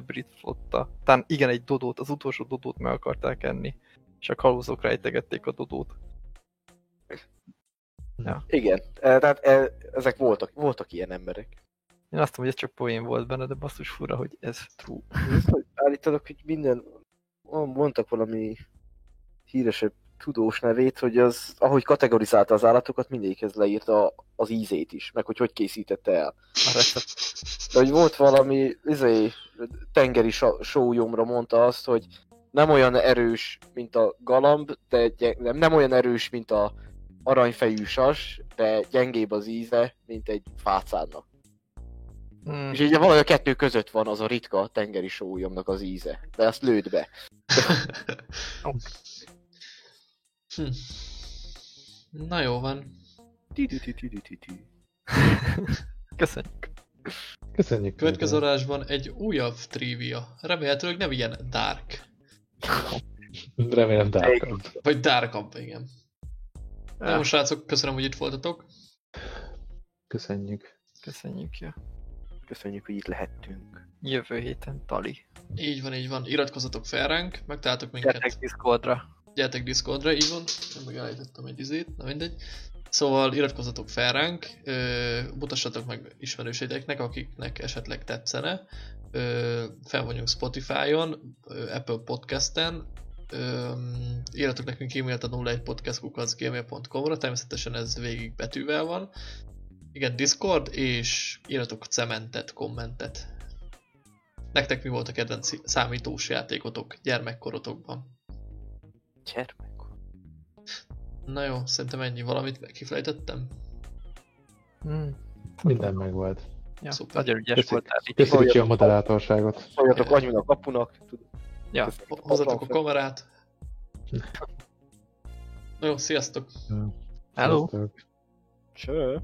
brit flotta. Talán igen, egy dodót, az utolsó dodót meg akarták enni. És a kalózok rejtegették a dodót. Igen, e, tehát e, ezek voltak, voltak ilyen emberek. Én azt mondom, hogy ez csak poén volt benne, de basszus fura, hogy ez true. Állítanak, hogy minden, mondtak valami híresebb tudós nevét, hogy az, ahogy kategorizálta az állatokat, mindegyikhez leírta az ízét is, meg hogy hogy készítette el. De hogy volt valami, izé, tengeri sólyomra mondta azt, hogy nem olyan erős, mint a galamb, de nem, nem olyan erős, mint a aranyfejű sas, de gyengébb az íze, mint egy fácánnak. Hmm. És így valahogy a kettő között van az a ritka tengeri sólyomnak az íze. De ezt lőd be. Hm. Na jó van. Köszönjük. Köszönjük. Következő adásban egy újabb trivia. Remélhetőleg nem ilyen dark. Remélem dárkabb. Vagy darkabb, igen. Na jó, srácok, köszönöm, hogy itt voltatok. Köszönjük. Köszönjük. Ja. Köszönjük, hogy itt lehettünk. Jövő héten Tali. Így van, így van. Iratkozzatok fel ránk, megtaláltok minket. Gyertek Discordra. Gyertek Discordra, így van. Én meg egy izét, na mindegy. Szóval iratkozzatok fel ránk, mutassatok meg ismerőseideknek, akiknek esetleg tetszene. Ö, fel vagyunk Spotify-on, ö, Apple Podcast-en, írjatok nekünk e-mailt a 01podcastkukacgmail.com-ra, természetesen ez végig betűvel van. Igen, Discord, és írjatok cementet, kommentet. Nektek mi volt a kedvenc számítós játékotok gyermekkorotokban? Gyermek. Na jó, szerintem ennyi. Valamit kifejtettem? Hmm. Minden megvolt. Ja, Szuper. nagyon ügyes Köszi. voltál. Köszönjük ki a moderátorságot. Szóljatok anyun a kapunak. Ja, Hozzatok a kamerát. Na jó, sziasztok! hello! Sziasztok. Cső.